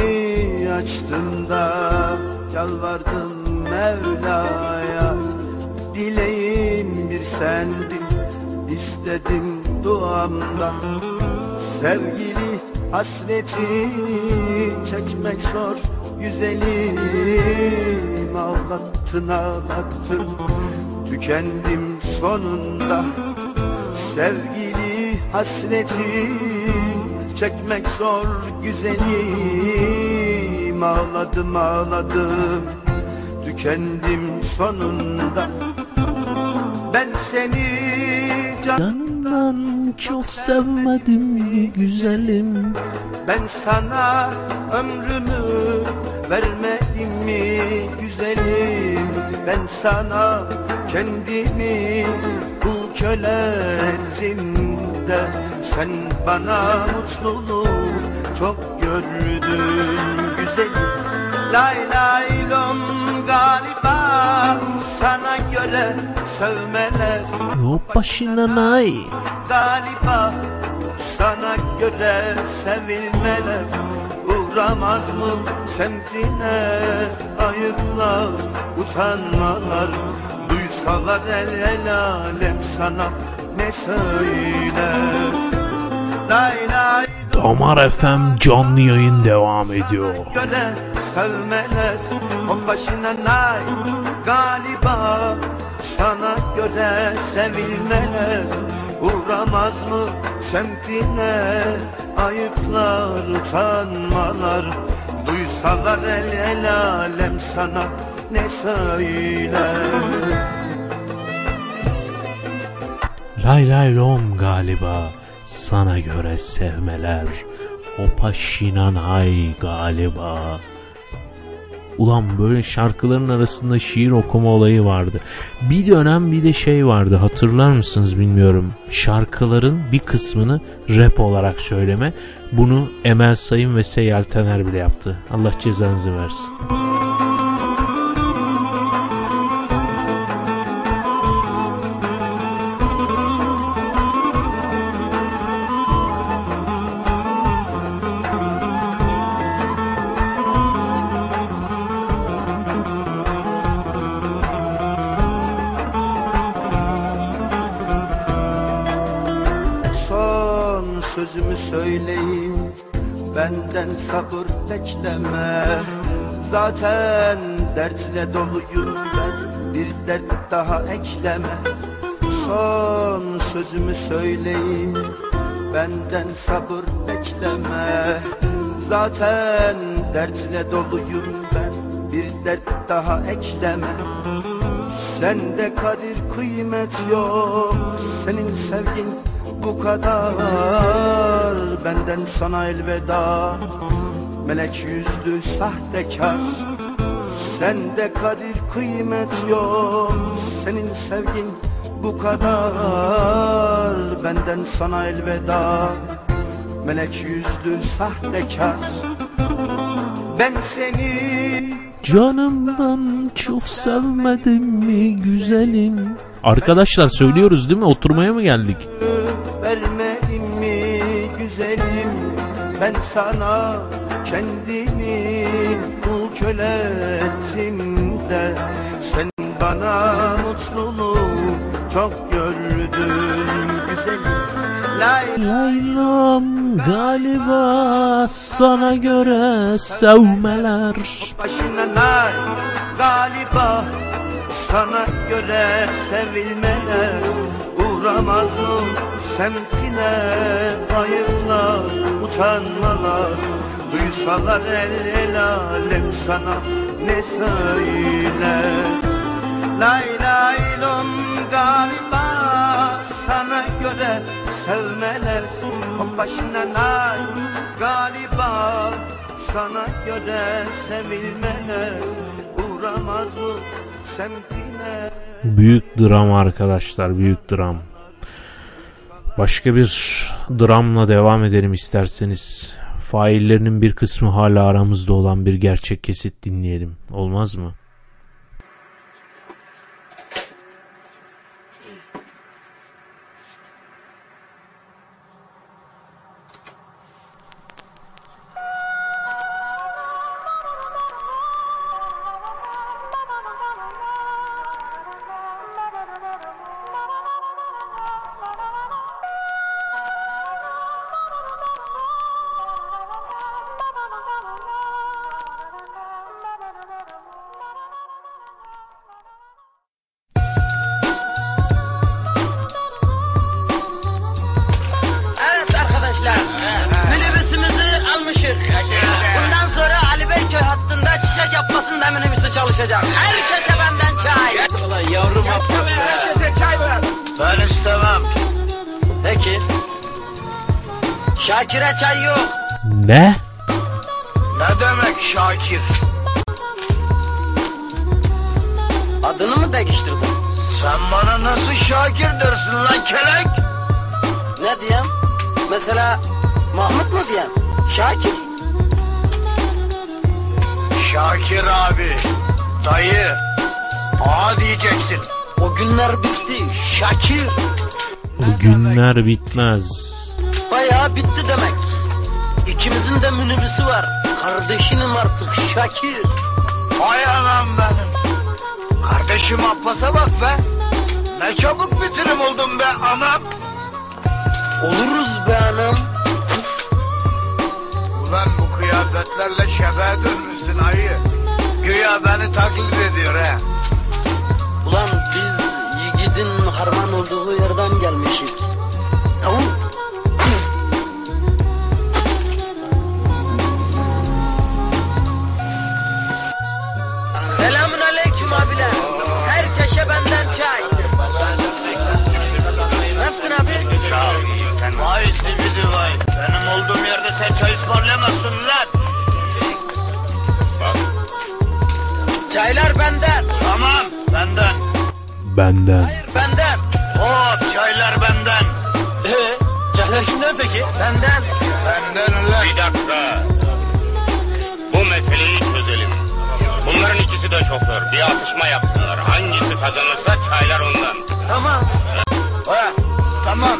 [SPEAKER 17] açtım da yalvardım Mevla'ya. Dileğim bir sendi istedim duamda. Sevgili hasreti çekmek zor güzelim Ağlattın ağlattın tükendim sonunda. Sevgili hasreti çekmek zor güzelim. Ağladım ağladım. Tükendim sonunda. Ben seni
[SPEAKER 1] Canından çok sevmedim güzelim?
[SPEAKER 17] Ben sana ömrümü vermedim mi güzelim? Ben sana kendimi bu köle ettim de Sen bana mutluluğu çok gördün güzelim Lay lay lom galiba sana göre sevmeler.
[SPEAKER 1] O başına nay?
[SPEAKER 17] Galiba sana göre sevilmeler. Uğramaz mı semtine ayıplar utanmalar? Duysalar el el alem sana ne söyler Lay lay
[SPEAKER 1] Damar FM canlı yayın devam ediyor.
[SPEAKER 17] göre sevmeler O başına nay. Galiba sana göre sevilmeler. Uğramaz mı semtine ayıplar utanmalar? Duysalar el el alem sana ne söyler
[SPEAKER 1] Lay lay lom galiba sana göre sevmeler. O paşinan hay galiba. Ulan böyle şarkıların arasında şiir okuma olayı vardı. Bir dönem bir de şey vardı hatırlar mısınız bilmiyorum. Şarkıların bir kısmını rap olarak söyleme. Bunu Emel Sayın ve Seyyal Tener bile yaptı. Allah cezanızı versin.
[SPEAKER 17] Benden sabır bekleme. Zaten dertle doluyum ben. Bir dert daha ekleme. Son sözümü söyleyeyim. Benden sabır bekleme. Zaten dertle doluyum ben. Bir dert daha ekleme. Sende kadir kıymet yok. Senin sevgin bu kadar. Benden sana elveda. Melek yüzlü sahtekar. Sende kadir kıymet yok. Senin sevgin bu kadar. Benden sana elveda. Melek yüzlü sahtekar. Ben seni
[SPEAKER 1] Canımdan çok sevmedim mi güzelim? Arkadaşlar söylüyoruz değil mi? Oturmaya mı geldik?
[SPEAKER 17] Ben sana kendimi bu köle ettim de Sen bana mutluluğu çok gördün güzelim. Lay
[SPEAKER 1] Laylam galiba sana göre sevmeler.
[SPEAKER 17] başına nay Galiba sana göre sevilmeler. Uğramaz mı semtine ayıplar utanmalar Duysalar el el alem sana ne söyler Lay lay lom galiba sana göre sevmeler O başına lay galiba sana göre sevilmeler Uğramaz mı semtine
[SPEAKER 1] Büyük dram arkadaşlar büyük dram. Başka bir dramla devam edelim isterseniz. Faillerinin bir kısmı hala aramızda olan bir gerçek kesit dinleyelim. Olmaz mı?
[SPEAKER 18] Bana nasıl Şakir dersin lan kelek? Ne diyeyim? Mesela Mahmut mu diyeyim? Şakir. Şakir abi, dayı, ağa diyeceksin. O günler bitti, Şakir.
[SPEAKER 1] Bu günler bitmez.
[SPEAKER 18] Bayağı bitti demek. İkimizin de minibüsü var. Kardeşinim artık Şakir. Hay anam benim. Kardeşim Abbas'a bak be. Ne çabuk bitirim oldum be anam. Oluruz be anam.
[SPEAKER 19] Ulan bu kıyafetlerle şefe dönmüşsün ayı. Güya beni taklit ediyor he.
[SPEAKER 18] Ulan biz yiğidin harman olduğu yerden gelmişiz. Tamam
[SPEAKER 19] Benim olduğum yerde sen çay ısmarlayamazsın lan.
[SPEAKER 18] Çaylar benden.
[SPEAKER 19] Tamam benden.
[SPEAKER 1] Benden.
[SPEAKER 18] Benden.
[SPEAKER 19] Hop çaylar benden.
[SPEAKER 18] Ee, çaylar kimden peki? Benden.
[SPEAKER 19] Benden ulan.
[SPEAKER 20] Bir dakika. Bu meseleyi çözelim. Bunların ikisi de şoför. Bir atışma yapsınlar. Hangisi kazanırsa çaylar ondan.
[SPEAKER 18] Tamam.
[SPEAKER 19] Ha, tamam.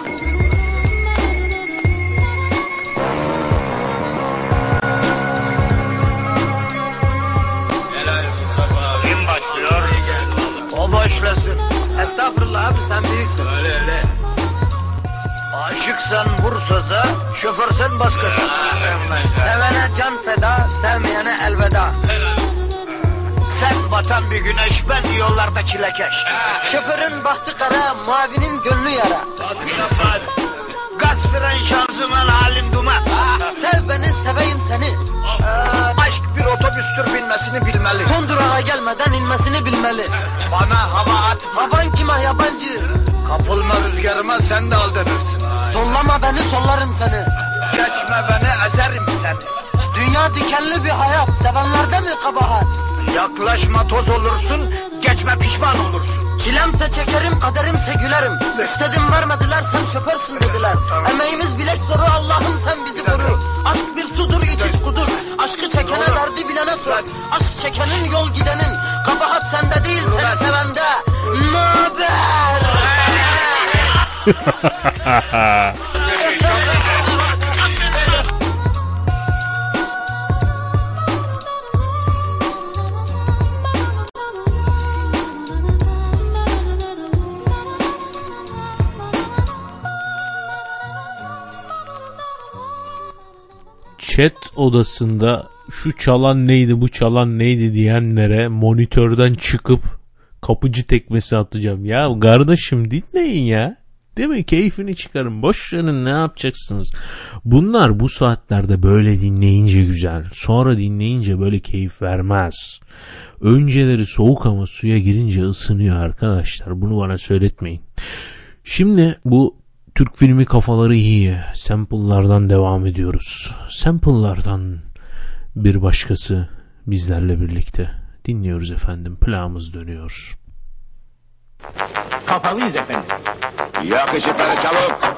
[SPEAKER 18] Estağfurullah abi sen büyüksün. Öyle öyle. Aşık
[SPEAKER 19] sen vur söze, şoför sen bas gaza.
[SPEAKER 18] Sevene can feda, sevmeyene elveda.
[SPEAKER 19] Sen batan bir güneş, ben yollarda çilekeş.
[SPEAKER 18] Şoförün bahtı kara, mavinin gönlü yara.
[SPEAKER 19] Gaz fren şanzıman halin duman.
[SPEAKER 18] Sev beni, seveyim seni.
[SPEAKER 19] Bir otobüstür binmesini bilmeli.
[SPEAKER 18] Son gelmeden inmesini bilmeli.
[SPEAKER 19] Bana hava atma.
[SPEAKER 18] Havan kime yabancı?
[SPEAKER 19] Kapılma rüzgarıma sen de aldanırsın.
[SPEAKER 18] Sollama beni, sollarım seni.
[SPEAKER 19] Geçme beni ezerim seni.
[SPEAKER 18] Dünya dikenli bir hayat, sevenlerde mi kabahat?
[SPEAKER 19] Yaklaşma toz olursun, geçme pişman olursun.
[SPEAKER 18] Çilemse çekerim, kaderimse gülerim. İstedim vermediler, sen şoförsün dediler. Emeğimiz bilek zoru, Allah'ım sen bizi koru. Aşk bir sudur, içit kudur. Aşkı çekene derdi bilene sor. Aşk çekenin yol gidenin. Kabahat sende değil, seni sevende. Naber? <laughs> <laughs>
[SPEAKER 1] Chat odasında şu çalan neydi bu çalan neydi diyenlere monitörden çıkıp kapıcı tekmesi atacağım. Ya kardeşim dinleyin ya. Değil mi? Keyfini çıkarın. Boş verin ne yapacaksınız? Bunlar bu saatlerde böyle dinleyince güzel. Sonra dinleyince böyle keyif vermez. Önceleri soğuk ama suya girince ısınıyor arkadaşlar. Bunu bana söyletmeyin. Şimdi bu Türk filmi kafaları iyi. Sample'lardan devam ediyoruz. Sample'lardan bir başkası bizlerle birlikte. Dinliyoruz efendim. Plağımız dönüyor.
[SPEAKER 21] Kapalıyız efendim.
[SPEAKER 20] Yak ışıkları çabuk.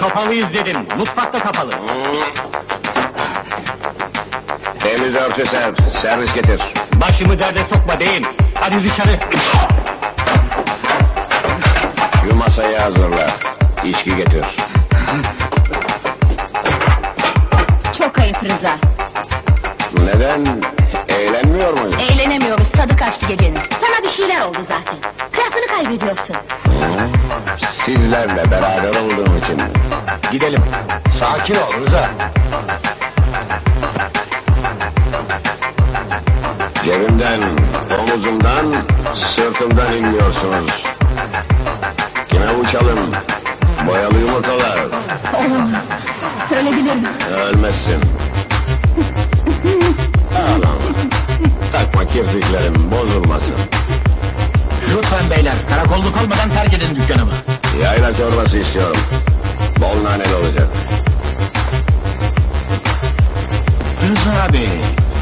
[SPEAKER 21] Kapalıyız dedim. Mutfakta kapalı.
[SPEAKER 20] Temiz örtü ser. Servis getir.
[SPEAKER 21] Başımı derde sokma beyim. Hadi dışarı.
[SPEAKER 20] Şu masayı hazırla. İçki getir.
[SPEAKER 8] Çok ayıp Rıza.
[SPEAKER 20] Neden? Eğlenmiyor muyuz?
[SPEAKER 8] Eğlenemiyoruz tadı kaçtı gecenin. Sana bir şeyler oldu zaten. Klasını kaybediyorsun.
[SPEAKER 20] Sizlerle beraber olduğum için.
[SPEAKER 21] Gidelim. Sakin ol Rıza.
[SPEAKER 20] Cebimden, omuzumdan, sırtımdan inmiyorsunuz. Kime bu çalım? Boyalı yumurtalar.
[SPEAKER 8] Ölebilirim.
[SPEAKER 20] Ölmezsin. Ağlama. Takma kirpiklerim bozulmasın.
[SPEAKER 21] Lütfen beyler karakolluk olmadan terk edin dükkanımı.
[SPEAKER 20] Yayla çorbası istiyorum. Bol naneli olacak.
[SPEAKER 21] Rıza abi.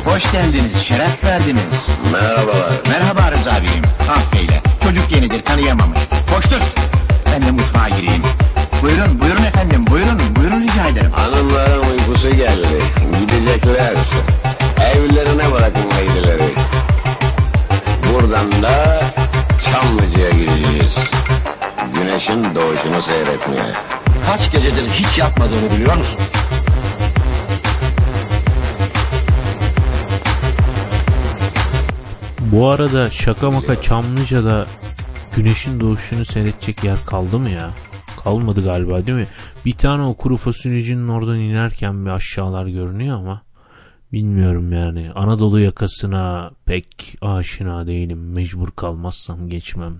[SPEAKER 21] Hoş geldiniz. Şeref verdiniz.
[SPEAKER 20] Merhabalar.
[SPEAKER 21] Merhaba Rıza abiyim. Ah beyler. Çocuk yenidir tanıyamamış. Koştur. Ben de mutfağa gireyim. Buyurun buyurun efendim buyurun buyurun rica ederim.
[SPEAKER 20] Hanımların uykusu geldi. Gidecekler. Evlerine bırakın haydileri. Buradan da Çamlıca'ya gideceğiz. Güneşin doğuşunu seyretmeye.
[SPEAKER 21] Kaç gecedir hiç yatmadığını biliyor musun?
[SPEAKER 1] Bu arada şaka maka Çamlıca'da güneşin doğuşunu seyredecek yer kaldı mı ya? Kalmadı galiba değil mi? Bir tane o kuru fasulyecinin oradan inerken bir aşağılar görünüyor ama bilmiyorum yani. Anadolu yakasına pek aşina değilim. Mecbur kalmazsam geçmem.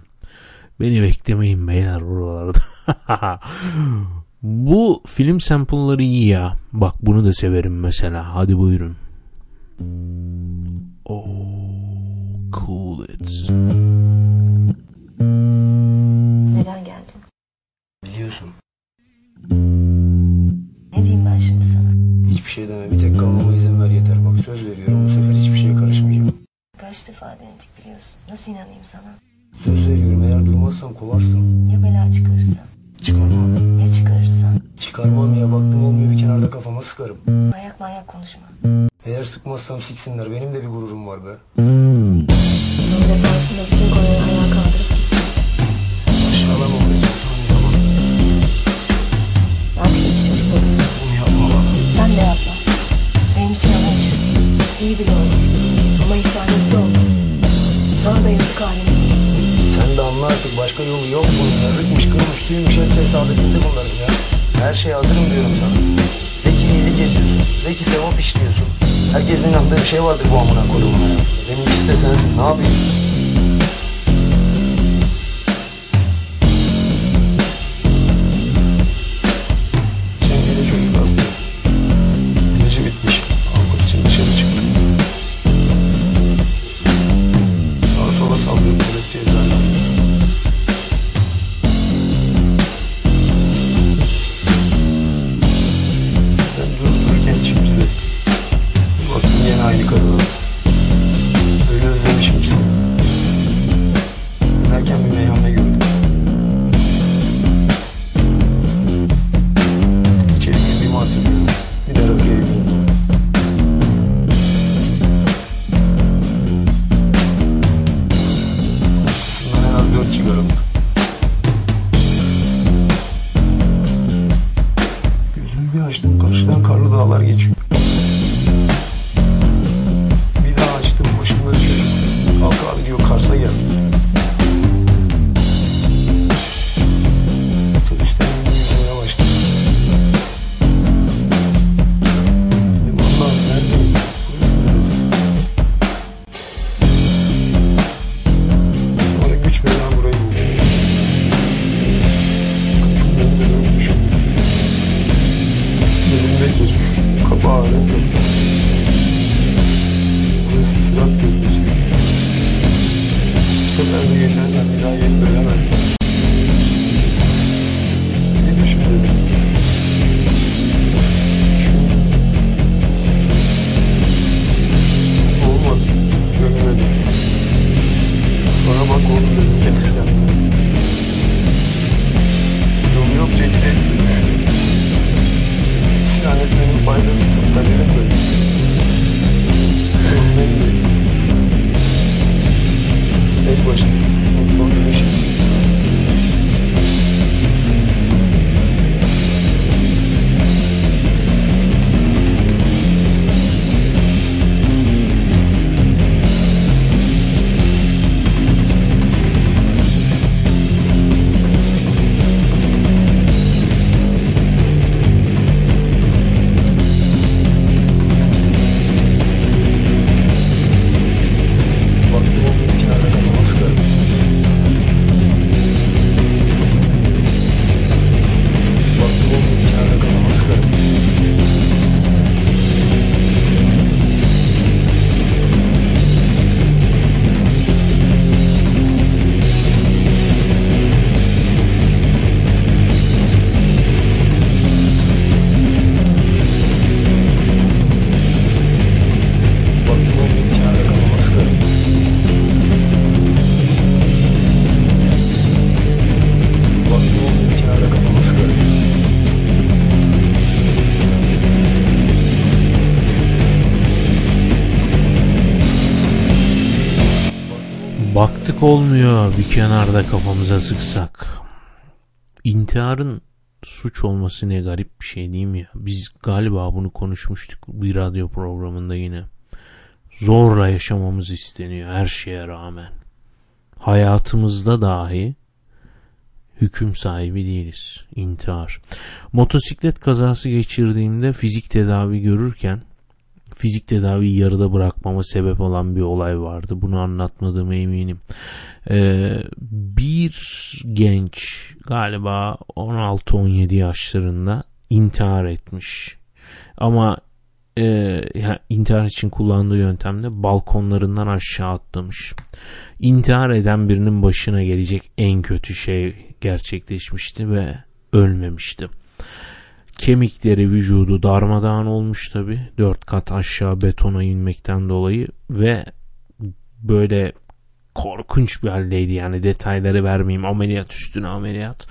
[SPEAKER 1] Beni beklemeyin beyler buralarda. <laughs> Bu film sample'ları iyi ya. Bak bunu da severim mesela. Hadi buyurun. Oh, cool it.
[SPEAKER 22] Biliyorsun.
[SPEAKER 23] Ne diyeyim ben şimdi sana?
[SPEAKER 22] Hiçbir şey deme. Bir tek kalmama izin ver yeter. Bak söz veriyorum bu sefer hiçbir şeye karışmayacağım.
[SPEAKER 23] Kaç defa denedik biliyorsun. Nasıl inanayım sana?
[SPEAKER 22] Söz veriyorum eğer durmazsan kovarsın.
[SPEAKER 23] Ya bela çıkarırsa?
[SPEAKER 22] Çıkarmam.
[SPEAKER 23] Ya çıkarırsan?
[SPEAKER 22] Çıkarmam ya baktım olmuyor bir kenarda kafama sıkarım.
[SPEAKER 23] Manyak manyak konuşma.
[SPEAKER 22] Eğer sıkmazsam siksinler benim de bir gururum var be.
[SPEAKER 23] İyi bile. Ama ihsanetli olmaz. Sana da yazık halim.
[SPEAKER 22] Sen de anla artık başka yolu yok bunun. Yazıkmış kırmış tüymüş hepsi hesap edildi bunların ya. Her şeye hazırım diyorum sana. De ki iyilik ediyorsun. De sevap işliyorsun. Herkesin inandığı bir şey vardır bu amına koyduğuna ya. Benimkisi de sensin. Ne yapayım?
[SPEAKER 1] Olmuyor bir kenarda kafamıza sıksak. İntiharın suç olması ne garip bir şey değil mi ya? Biz galiba bunu konuşmuştuk bir radyo programında yine. Zorla yaşamamız isteniyor her şeye rağmen. Hayatımızda dahi hüküm sahibi değiliz. İntihar. Motosiklet kazası geçirdiğimde fizik tedavi görürken fizik tedaviyi yarıda bırakmama sebep olan bir olay vardı. Bunu anlatmadığıma eminim. Ee, bir genç galiba 16-17 yaşlarında intihar etmiş. Ama e, yani intihar için kullandığı yöntemde balkonlarından aşağı atlamış. İntihar eden birinin başına gelecek en kötü şey gerçekleşmişti ve ölmemişti. Kemikleri vücudu darmadağın olmuş tabi. Dört kat aşağı betona inmekten dolayı ve böyle korkunç bir haldeydi yani detayları vermeyeyim ameliyat üstüne ameliyat.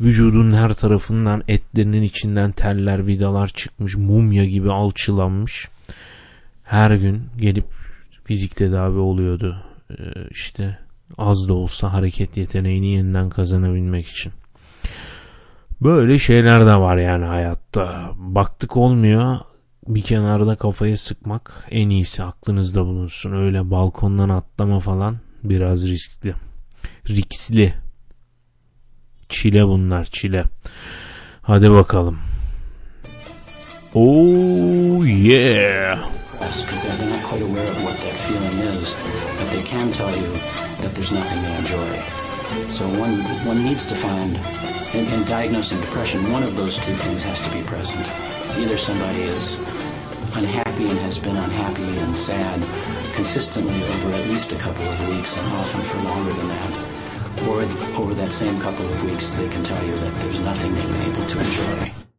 [SPEAKER 1] Vücudun her tarafından etlerinin içinden teller vidalar çıkmış mumya gibi alçılanmış. Her gün gelip fizik tedavi oluyordu ee, işte az da olsa hareket yeteneğini yeniden kazanabilmek için. Böyle şeyler de var yani hayatta. Baktık olmuyor. Bir kenarda kafayı sıkmak en iyisi aklınızda bulunsun. Öyle balkondan atlama falan biraz riskli. Riksli. Çile bunlar çile. Hadi bakalım. Oh yeah.
[SPEAKER 24] So one one needs to find in, in diagnosing depression, one of those two things has to be present. Either somebody is unhappy and has been unhappy and sad consistently over at least a couple of weeks and often for longer than that. Or over that same couple of weeks, they can tell you that there's nothing they've been able to enjoy.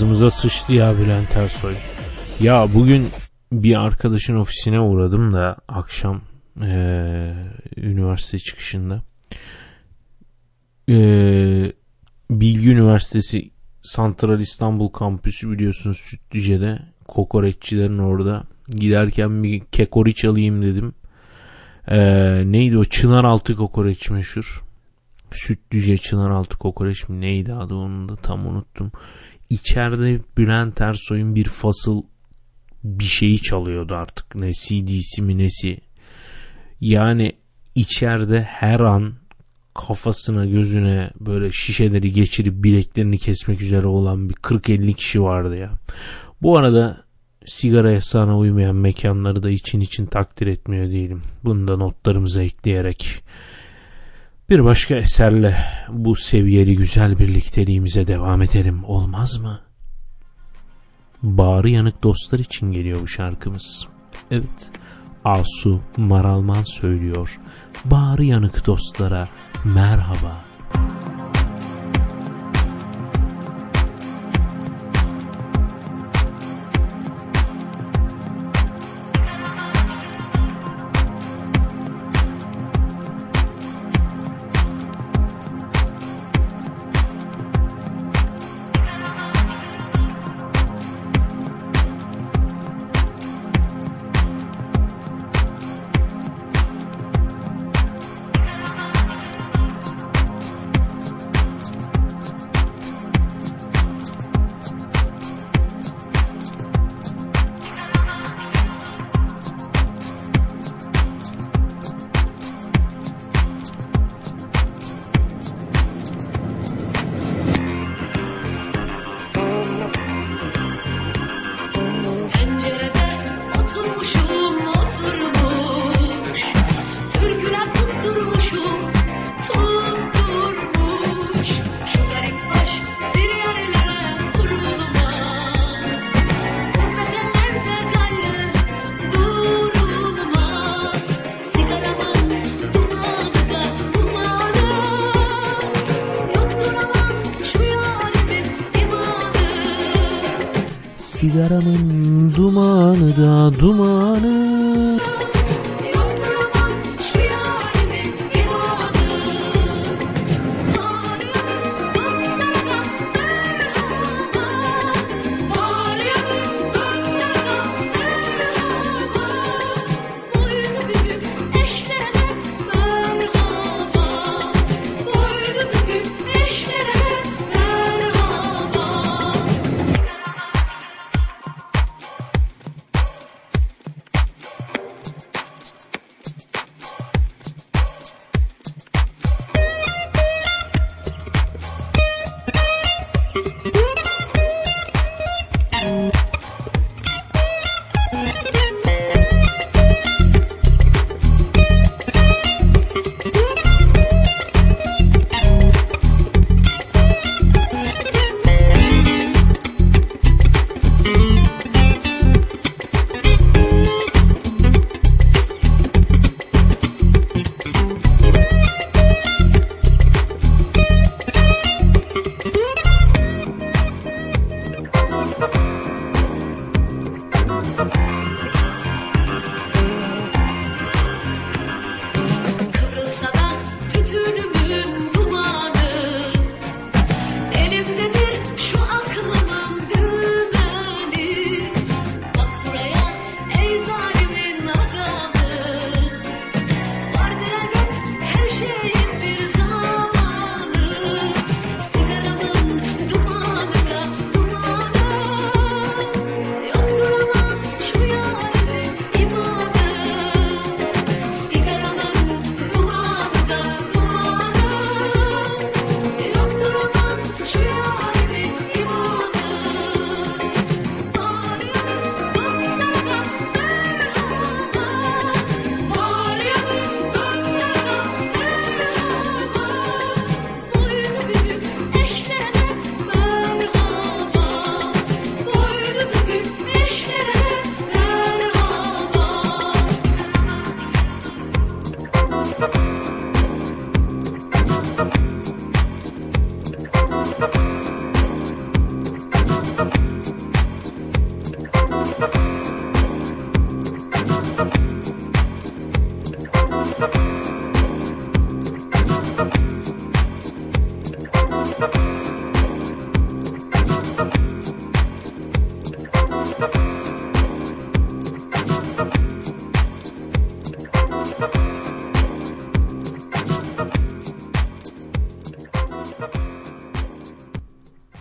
[SPEAKER 1] Ağzımıza sıçtı ya Bülent Ersoy. Ya bugün bir arkadaşın ofisine uğradım da akşam ee, üniversite çıkışında. Ee, Bilgi Üniversitesi Santral İstanbul kampüsü biliyorsunuz Sütlüce'de kokoreççilerin orada giderken bir kekoriç alayım dedim. Ee, neydi o Çınaraltı kokoreç meşhur. Sütlüce Çınaraltı kokoreç mi neydi adı onu da tam unuttum. İçeride Bülent Ersoy'un bir fasıl bir şeyi çalıyordu artık. Ne CD'si mi nesi. Yani içeride her an kafasına gözüne böyle şişeleri geçirip bileklerini kesmek üzere olan bir 40-50 kişi vardı ya. Bu arada sigara yasağına uymayan mekanları da için için takdir etmiyor değilim. Bunu da notlarımıza ekleyerek bir başka eserle bu seviyeli güzel birlikteliğimize devam edelim olmaz mı? Bağrı yanık dostlar için geliyor bu şarkımız. Evet, Asu Maralman söylüyor. Bağrı yanık dostlara merhaba.
[SPEAKER 25] Sigaramın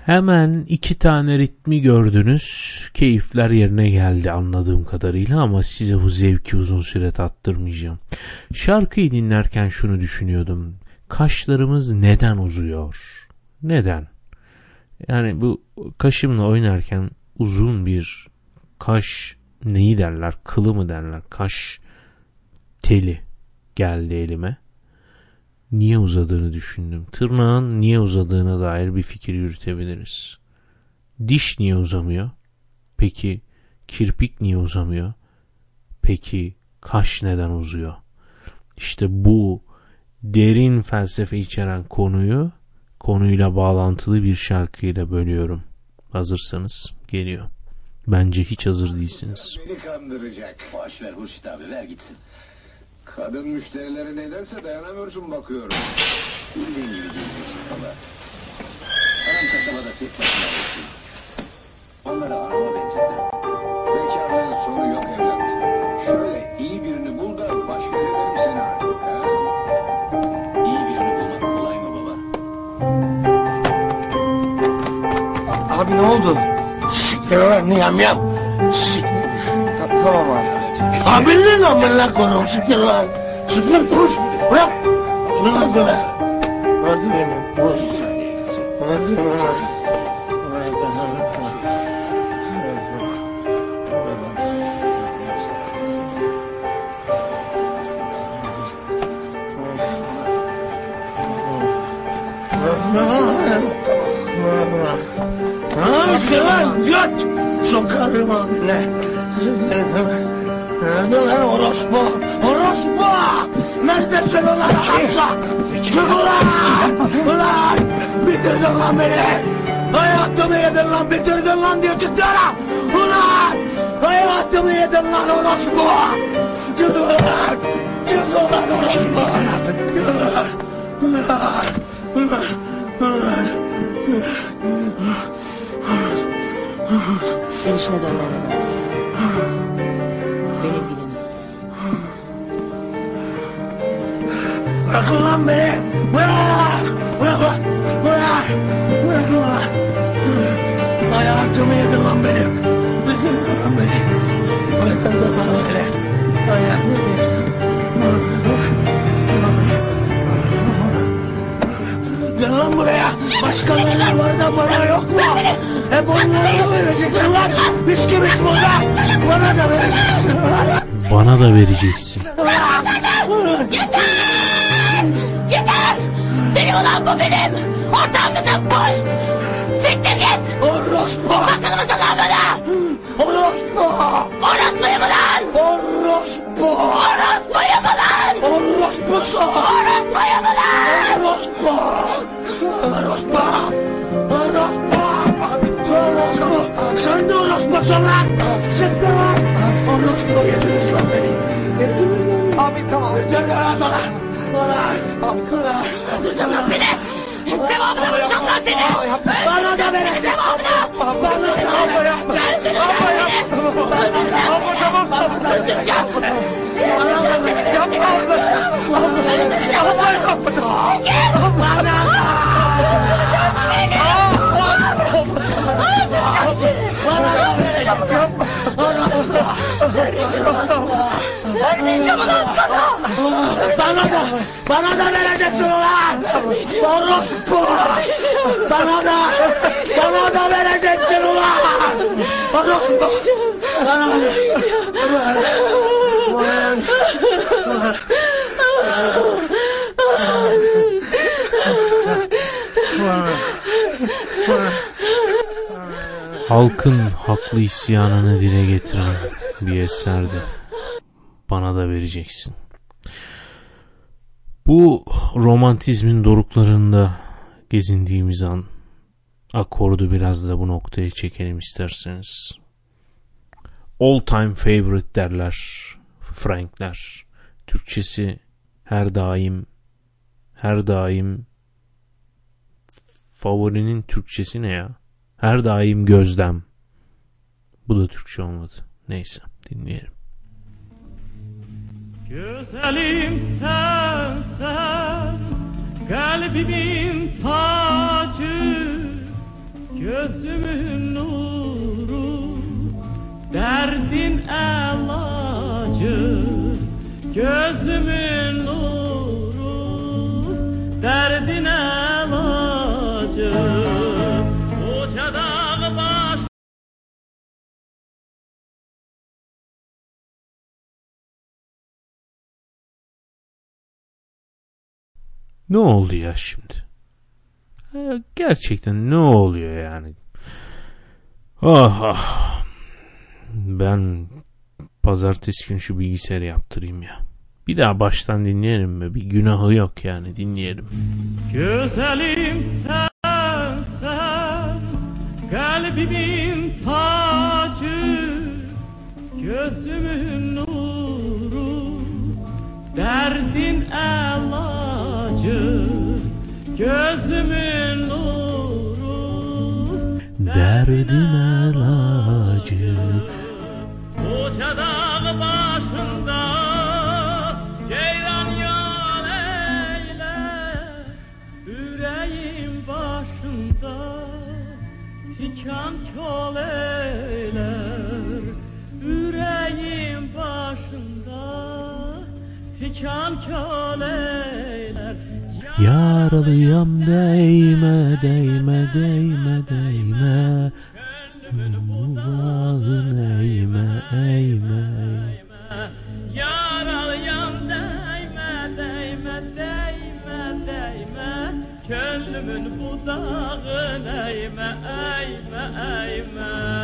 [SPEAKER 25] Hemen iki tane ritmi gördünüz. Keyifler yerine geldi anladığım kadarıyla ama size bu zevki uzun süre tattırmayacağım. Şarkıyı dinlerken şunu düşünüyordum. Kaşlarımız neden uzuyor? Neden? Yani bu kaşımla oynarken uzun bir kaş neyi derler? Kılı mı derler? Kaş teli geldi elime niye uzadığını düşündüm. Tırnağın niye uzadığına dair bir fikir yürütebiliriz. Diş niye uzamıyor? Peki kirpik niye uzamıyor? Peki kaş neden uzuyor? İşte bu derin felsefe içeren konuyu konuyla bağlantılı bir şarkıyla bölüyorum. Hazırsanız geliyor. Bence hiç hazır değilsiniz.
[SPEAKER 14] Beni kandıracak. Boş ver Hurşit abi ver gitsin. Kadın müşterileri nedense dayanamıyorsun bakıyorum. Bildiğin gibi değil Hurşit baba. Anam kasabada tek başına bekliyor. Onlara araba benzetirim. Bekarlığın sonu yok evlat. Şöyle iyi birini bul da baş verelim seni artık. Ha? İyi birini bulmak kolay mı baba?
[SPEAKER 26] Abi ne oldu? Siktir lan yam yam. Siktir. Ta- Tamam abi. Abinin amına koyun siktir lan. Siktir kuş. Bırak. Bırak bırak. Bırak beni. Kuş. Bırak beni. Lan göt. Sokarım ağzına. Nerede lan orospu? Orospu! Neredesin ulan hamza? Çık ulan! Ulan! Bitirdin lan beni! Hayatımı yedin lan bitirdin lan diye çıktılar. Ulan hayatımı yedin lan orospu. Çık ulan. Çık ulan orospu. Çık ulan. Ulan. Ulan. Ulan.
[SPEAKER 27] Sen işine dön
[SPEAKER 26] Bırakın lan beni. Bırak. Bırak lan. Bırak. Bırak lan. Hayatımı yedin lan benim. Bitirdin lan beni. Bırakın lan beni. Hayatımı yedin. Gel lan buraya. Başkalarının var da bana yok mu? Hep onlara da vereceksin lan. Biz kimiz burada? Bana da vereceksin lan.
[SPEAKER 1] Bana da vereceksin.
[SPEAKER 28] Yeter! Benim ulan bu benim! Ortağımızın boş! Siktir git!
[SPEAKER 26] Orospu!
[SPEAKER 28] Mısın lan bana?
[SPEAKER 26] Orospu!
[SPEAKER 28] Orospuyum ulan!
[SPEAKER 26] Orospu!
[SPEAKER 28] Orospuyum ulan!
[SPEAKER 26] Orospusun!
[SPEAKER 28] Orospuyum ulan!
[SPEAKER 26] Orospu! Orospu! Orospu! Orospu! Sen de orospusun lan! Sen de lan! Orospu yediniz lan beni! Yediniz lan! Abi tamam. Yeter lan sana!
[SPEAKER 28] Öldüreceğim lan seni! Sevabını vuracağım lan seni! Öldüreceğim seni! Öldüreceğim seni! Öldüreceğim seni! Öldüreceğim seni!
[SPEAKER 26] Yapma abla!
[SPEAKER 28] Öldüreceğim
[SPEAKER 26] Yapma yapma!
[SPEAKER 28] Git!
[SPEAKER 26] Bana!
[SPEAKER 28] Öldüreceğim seni! Öldüreceğim seni!
[SPEAKER 26] Bana da vereceksin!
[SPEAKER 28] Öldüreceğim Öldüreceğim ulan sana!
[SPEAKER 26] Bana da, bana da vereceksin ulan! Orospu! Bana da, bana da vereceksin ulan! Orospu! Bana da! Ulan!
[SPEAKER 1] Halkın haklı isyanını dile getiren bir eserdi. Bana da vereceksin. Bu romantizmin doruklarında gezindiğimiz an akordu biraz da bu noktaya çekelim isterseniz. All time favorite derler Frankler. Türkçesi her daim her daim favorinin Türkçesi ne ya? Her daim gözlem. Bu da Türkçe olmadı. Neyse dinleyelim.
[SPEAKER 29] Güzelim sen sen Kalbimin tacı Gözümün nuru Derdin elacı Gözümün nuru Derdin elacı
[SPEAKER 1] Ne oldu ya şimdi? Gerçekten ne oluyor yani? Ah ah. Ben pazartesi günü şu bilgisayarı yaptırayım ya. Bir daha baştan dinleyelim mi? Bir günahı yok yani dinleyelim.
[SPEAKER 29] Güzelim sen sen Kalbimin tacı Gözümün nuru Derdin elacı Gözümün nuru.
[SPEAKER 1] Derdin elacı
[SPEAKER 29] Koca dağ başında Ceylan yol eyle. Yüreğim başında Tikan kol eyler Yüreğim başında Tikan kol eyler
[SPEAKER 1] Yaralıyam değme değme değme değme. Bağın eğme eğme.
[SPEAKER 29] Yaralıyam değme değme değme değme. Gönlümün budağın eğme eğme eğme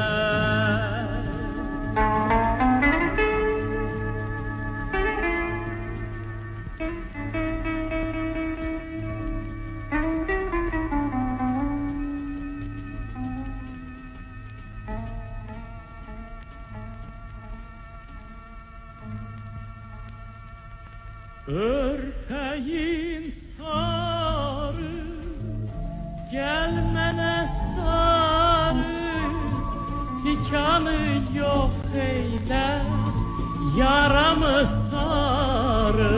[SPEAKER 29] Örpeğin sarı Gelmene sarı. Tikanı yok eyle Yaramı sarı.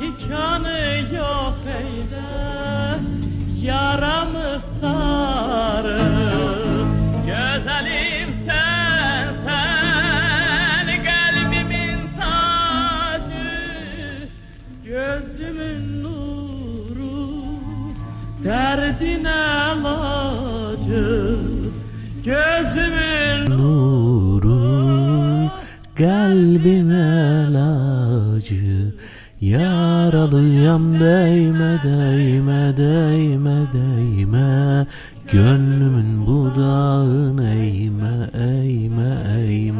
[SPEAKER 29] Tikanı yok eyle Yaramı sarı Derdin elacı Gözümün
[SPEAKER 1] Nuru kalbim elacı Yaralıyam değme değme değme değme. Gönlümün budağın eğme eğme eğme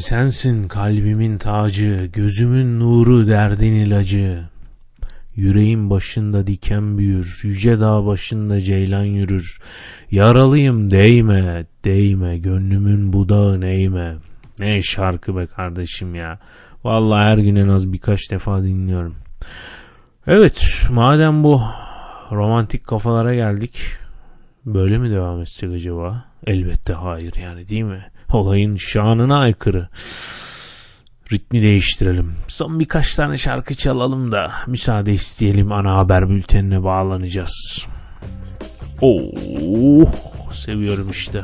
[SPEAKER 1] Sensin kalbimin tacı, gözümün nuru derdin ilacı. Yüreğim başında diken büyür, yüce dağ başında ceylan yürür. Yaralıyım değme, değme, gönlümün budağı neyme. Ne şarkı be kardeşim ya. Vallahi her gün en az birkaç defa dinliyorum. Evet, madem bu romantik kafalara geldik, böyle mi devam etsek acaba? Elbette hayır yani değil mi? Olayın şanına aykırı. Ritmi değiştirelim. Son birkaç tane şarkı çalalım da müsaade isteyelim ana haber bültenine bağlanacağız. Oh, seviyorum işte.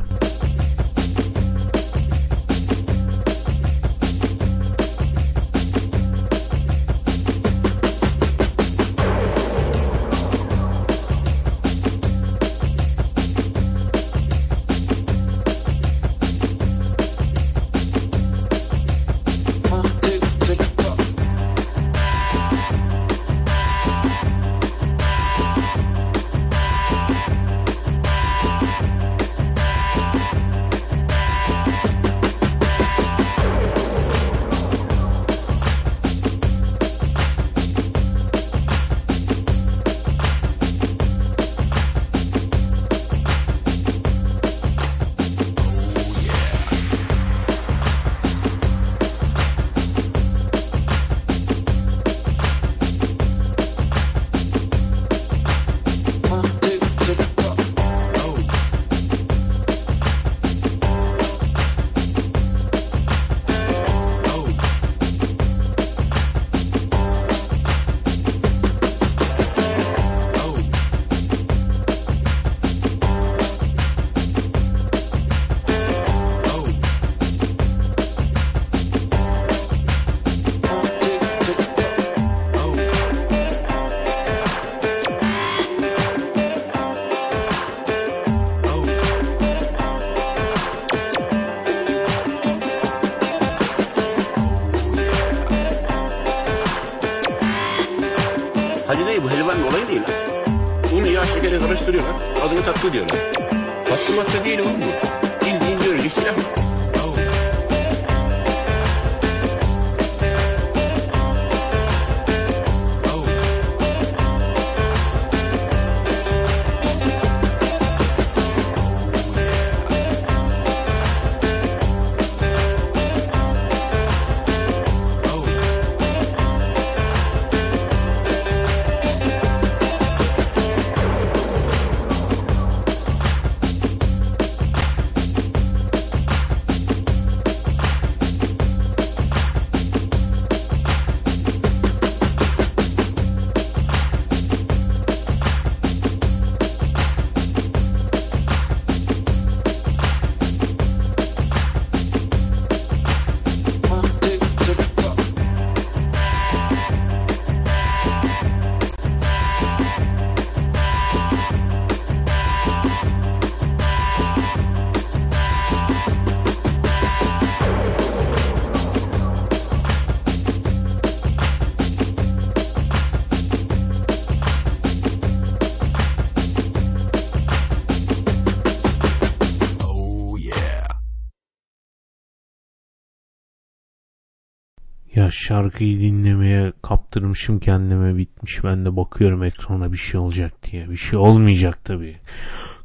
[SPEAKER 1] Şarkıyı dinlemeye kaptırmışım kendime bitmiş. Ben de bakıyorum ekrana bir şey olacak diye. Bir şey olmayacak tabii.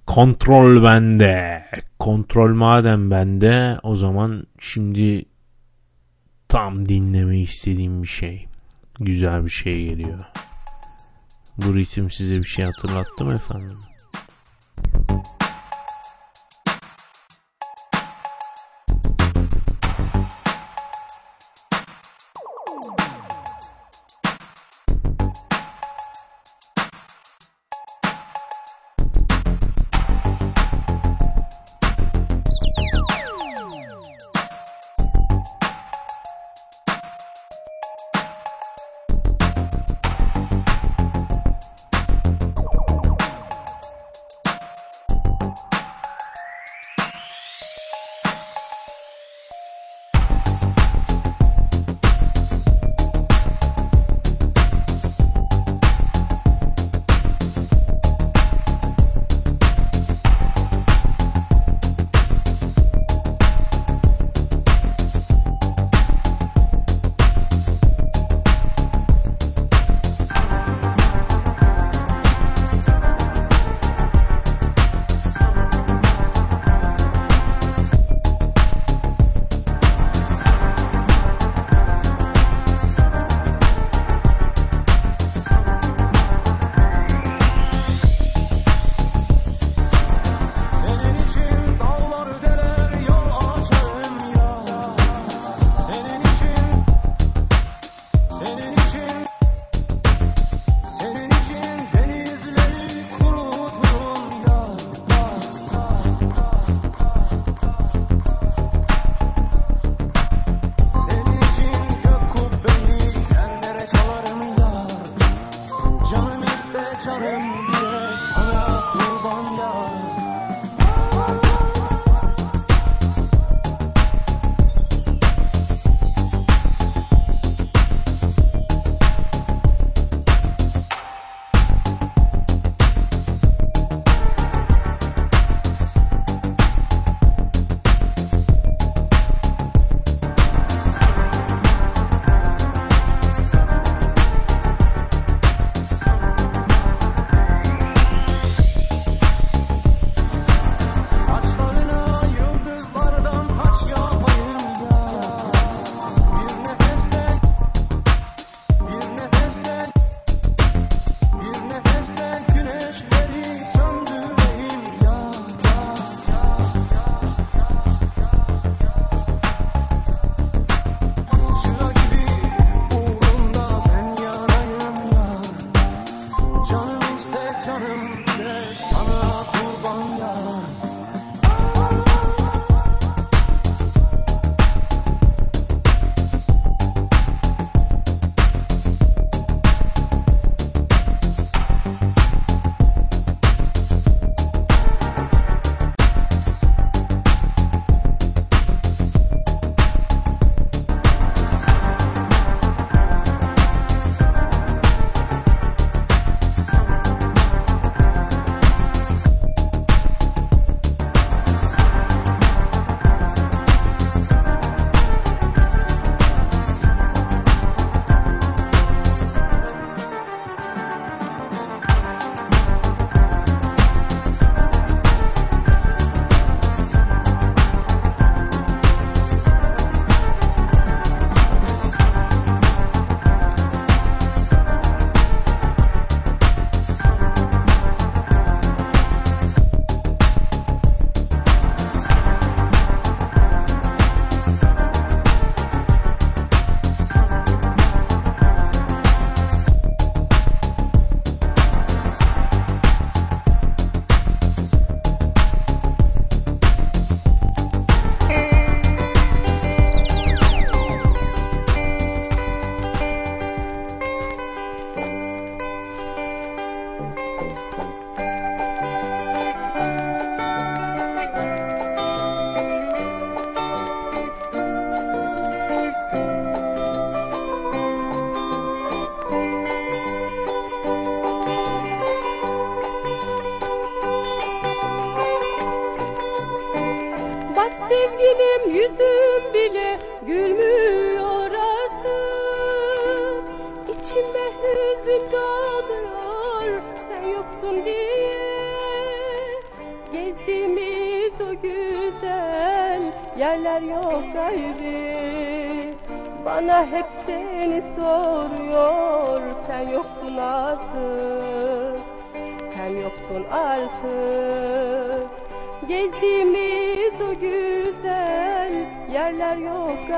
[SPEAKER 1] Kontrol bende. Kontrol madem bende o zaman şimdi tam dinleme istediğim bir şey. Güzel bir şey geliyor. Bu ritim size bir şey hatırlattı mı efendim?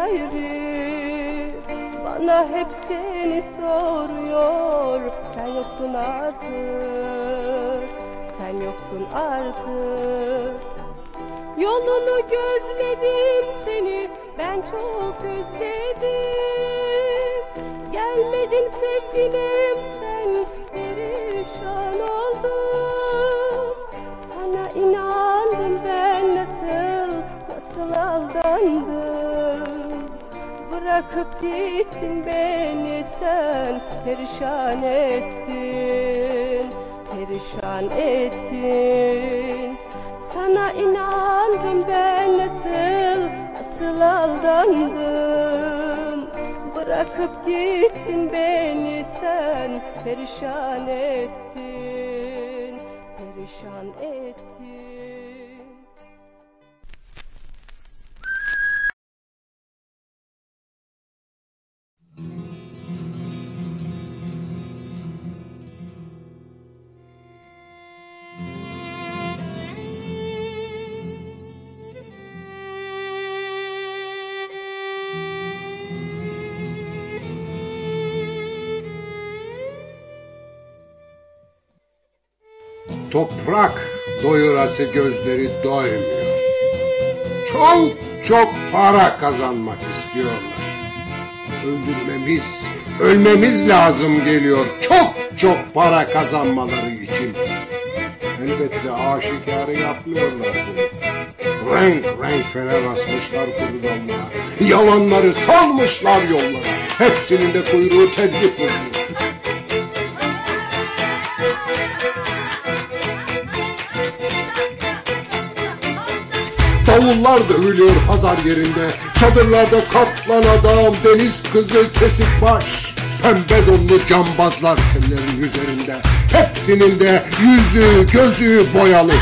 [SPEAKER 29] Yok gayrı Bana hep seni soruyor. Sen yoksun artık. Sen yoksun artık. Yolunu gözledim seni. Ben çok özledim. Gelmedin sevgilim Bırakıp gittin beni sen Perişan ettin Perişan ettin. Sana inandım ben nasıl Nasıl aldandım? Bırakıp gittin beni sen Perişan ettin Perişan ettin
[SPEAKER 30] Toprak doyurası gözleri doymuyor. Çok çok para kazanmak istiyorlar. Öldürmemiz, ölmemiz lazım geliyor. Çok çok para kazanmaları için. Elbette aşikarı yapmıyorlar bunu. Renk renk fener asmışlar kurbanlara. Yalanları salmışlar yollara. Hepsinin de kuyruğu tedbir kurmuş. Davullar dövülüyor pazar yerinde. Çadırlarda kaplan adam, deniz kızı kesik baş. Pembe donlu cambazlar tellerin üzerinde. Hepsinin de yüzü gözü boyalı.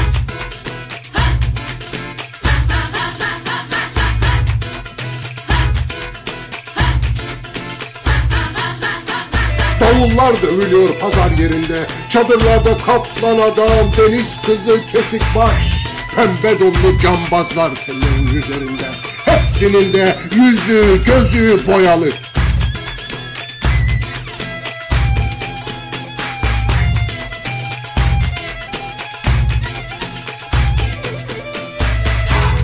[SPEAKER 30] Davullar dövülüyor pazar yerinde. Çadırlarda kaplan adam, deniz kızı kesik baş. Pembe donlu cambazlar tellerin üzerinde. Hepsinin de yüzü gözü boyalı.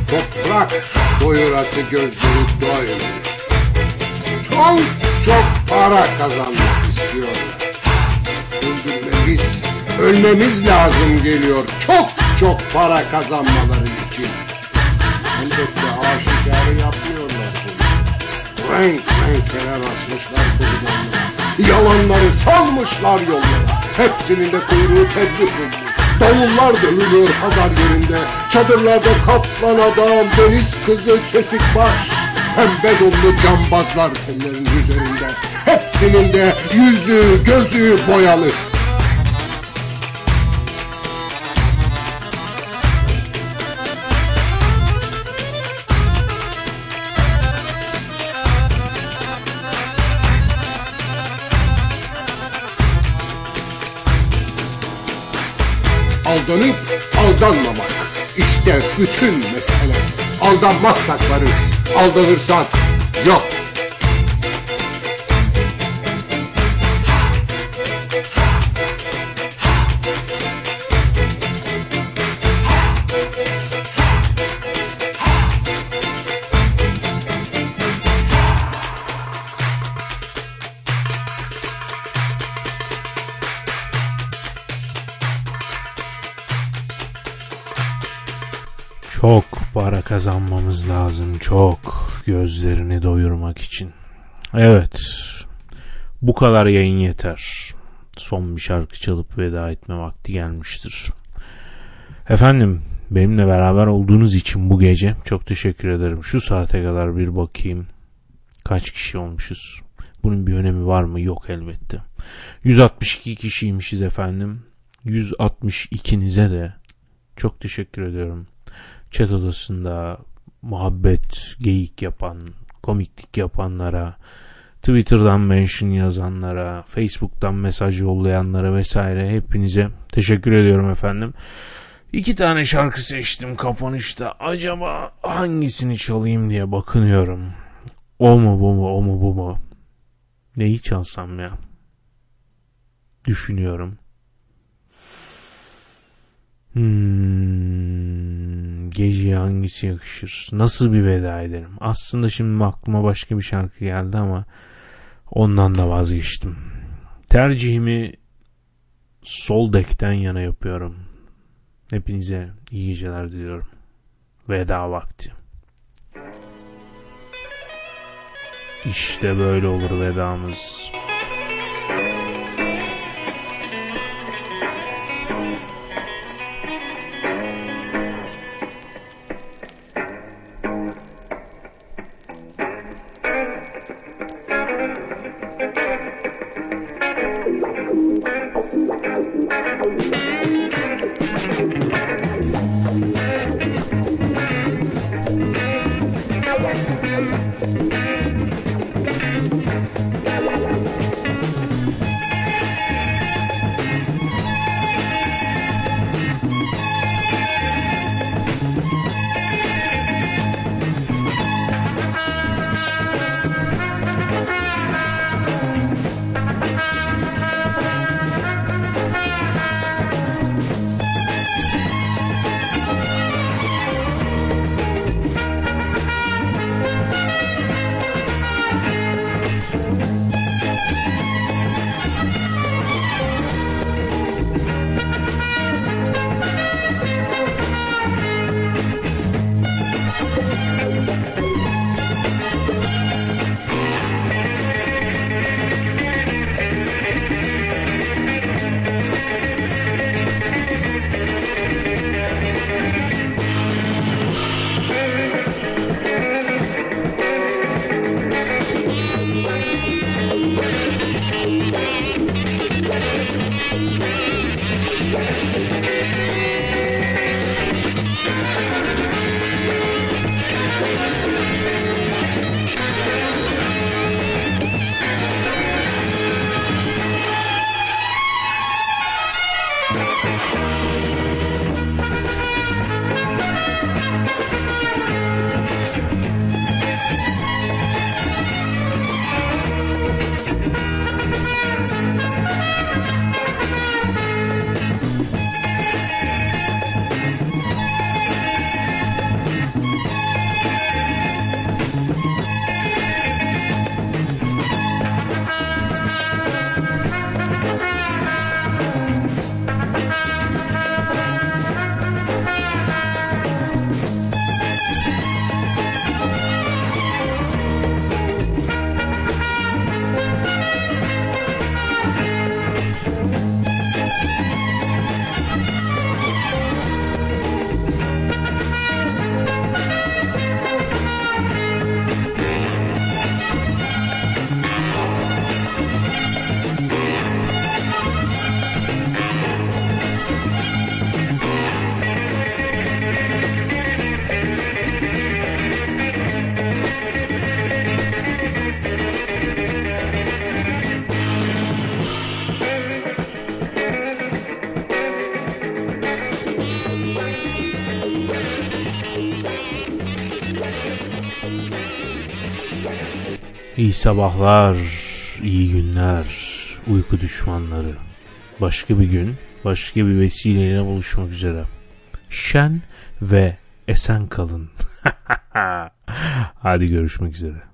[SPEAKER 30] Toprak doyurası gözleri doymuyor. Çok çok para kazanmak istiyorlar. Öldürmemiz, ölmemiz lazım geliyor. Çok çok para kazanmaları için. Elbette aşikarı yapmıyorlar bunu. Renk renk fener asmışlar kurbanlara. Yalanları salmışlar yollara. Hepsinin de kuyruğu tedbir bulmuş. Davullar dövülüyor pazar yerinde. Çadırlarda kaplan adam, deniz kızı kesik baş. Pembe donlu cambazlar tellerin üzerinde. Hepsinin de yüzü gözü boyalı. Aldanıp aldanmamak. İşte bütün mesele. Aldanmazsak varız. Aldanırsak yok.
[SPEAKER 1] Kazanmamız lazım çok gözlerini doyurmak için. Evet bu kadar yayın yeter. Son bir şarkı çalıp veda etme vakti gelmiştir. Efendim benimle beraber olduğunuz için bu gece çok teşekkür ederim. Şu saate kadar bir bakayım kaç kişi olmuşuz. Bunun bir önemi var mı? Yok elbette. 162 kişiymişiz efendim. 162'nize de Çok teşekkür ediyorum. Chat odasında muhabbet, geyik yapan, komiklik yapanlara, Twitter'dan mention yazanlara, Facebook'tan mesaj yollayanlara vesaire hepinize teşekkür ediyorum efendim. İki tane şarkı seçtim kapanışta. Acaba hangisini çalayım diye bakınıyorum. O mu bu mu o mu bu mu? Neyi çalsam ya? Düşünüyorum. Hmm, geceye hangisi yakışır? Nasıl bir veda ederim? Aslında şimdi aklıma başka bir şarkı geldi ama ondan da vazgeçtim. Tercihimi sol dekten yana yapıyorum. Hepinize iyi geceler diliyorum. Veda vakti. İşte böyle olur vedamız. Sabahlar, iyi günler, uyku düşmanları. Başka bir gün, başka bir vesileyle buluşmak üzere. Şen ve esen kalın. <laughs> Hadi görüşmek üzere.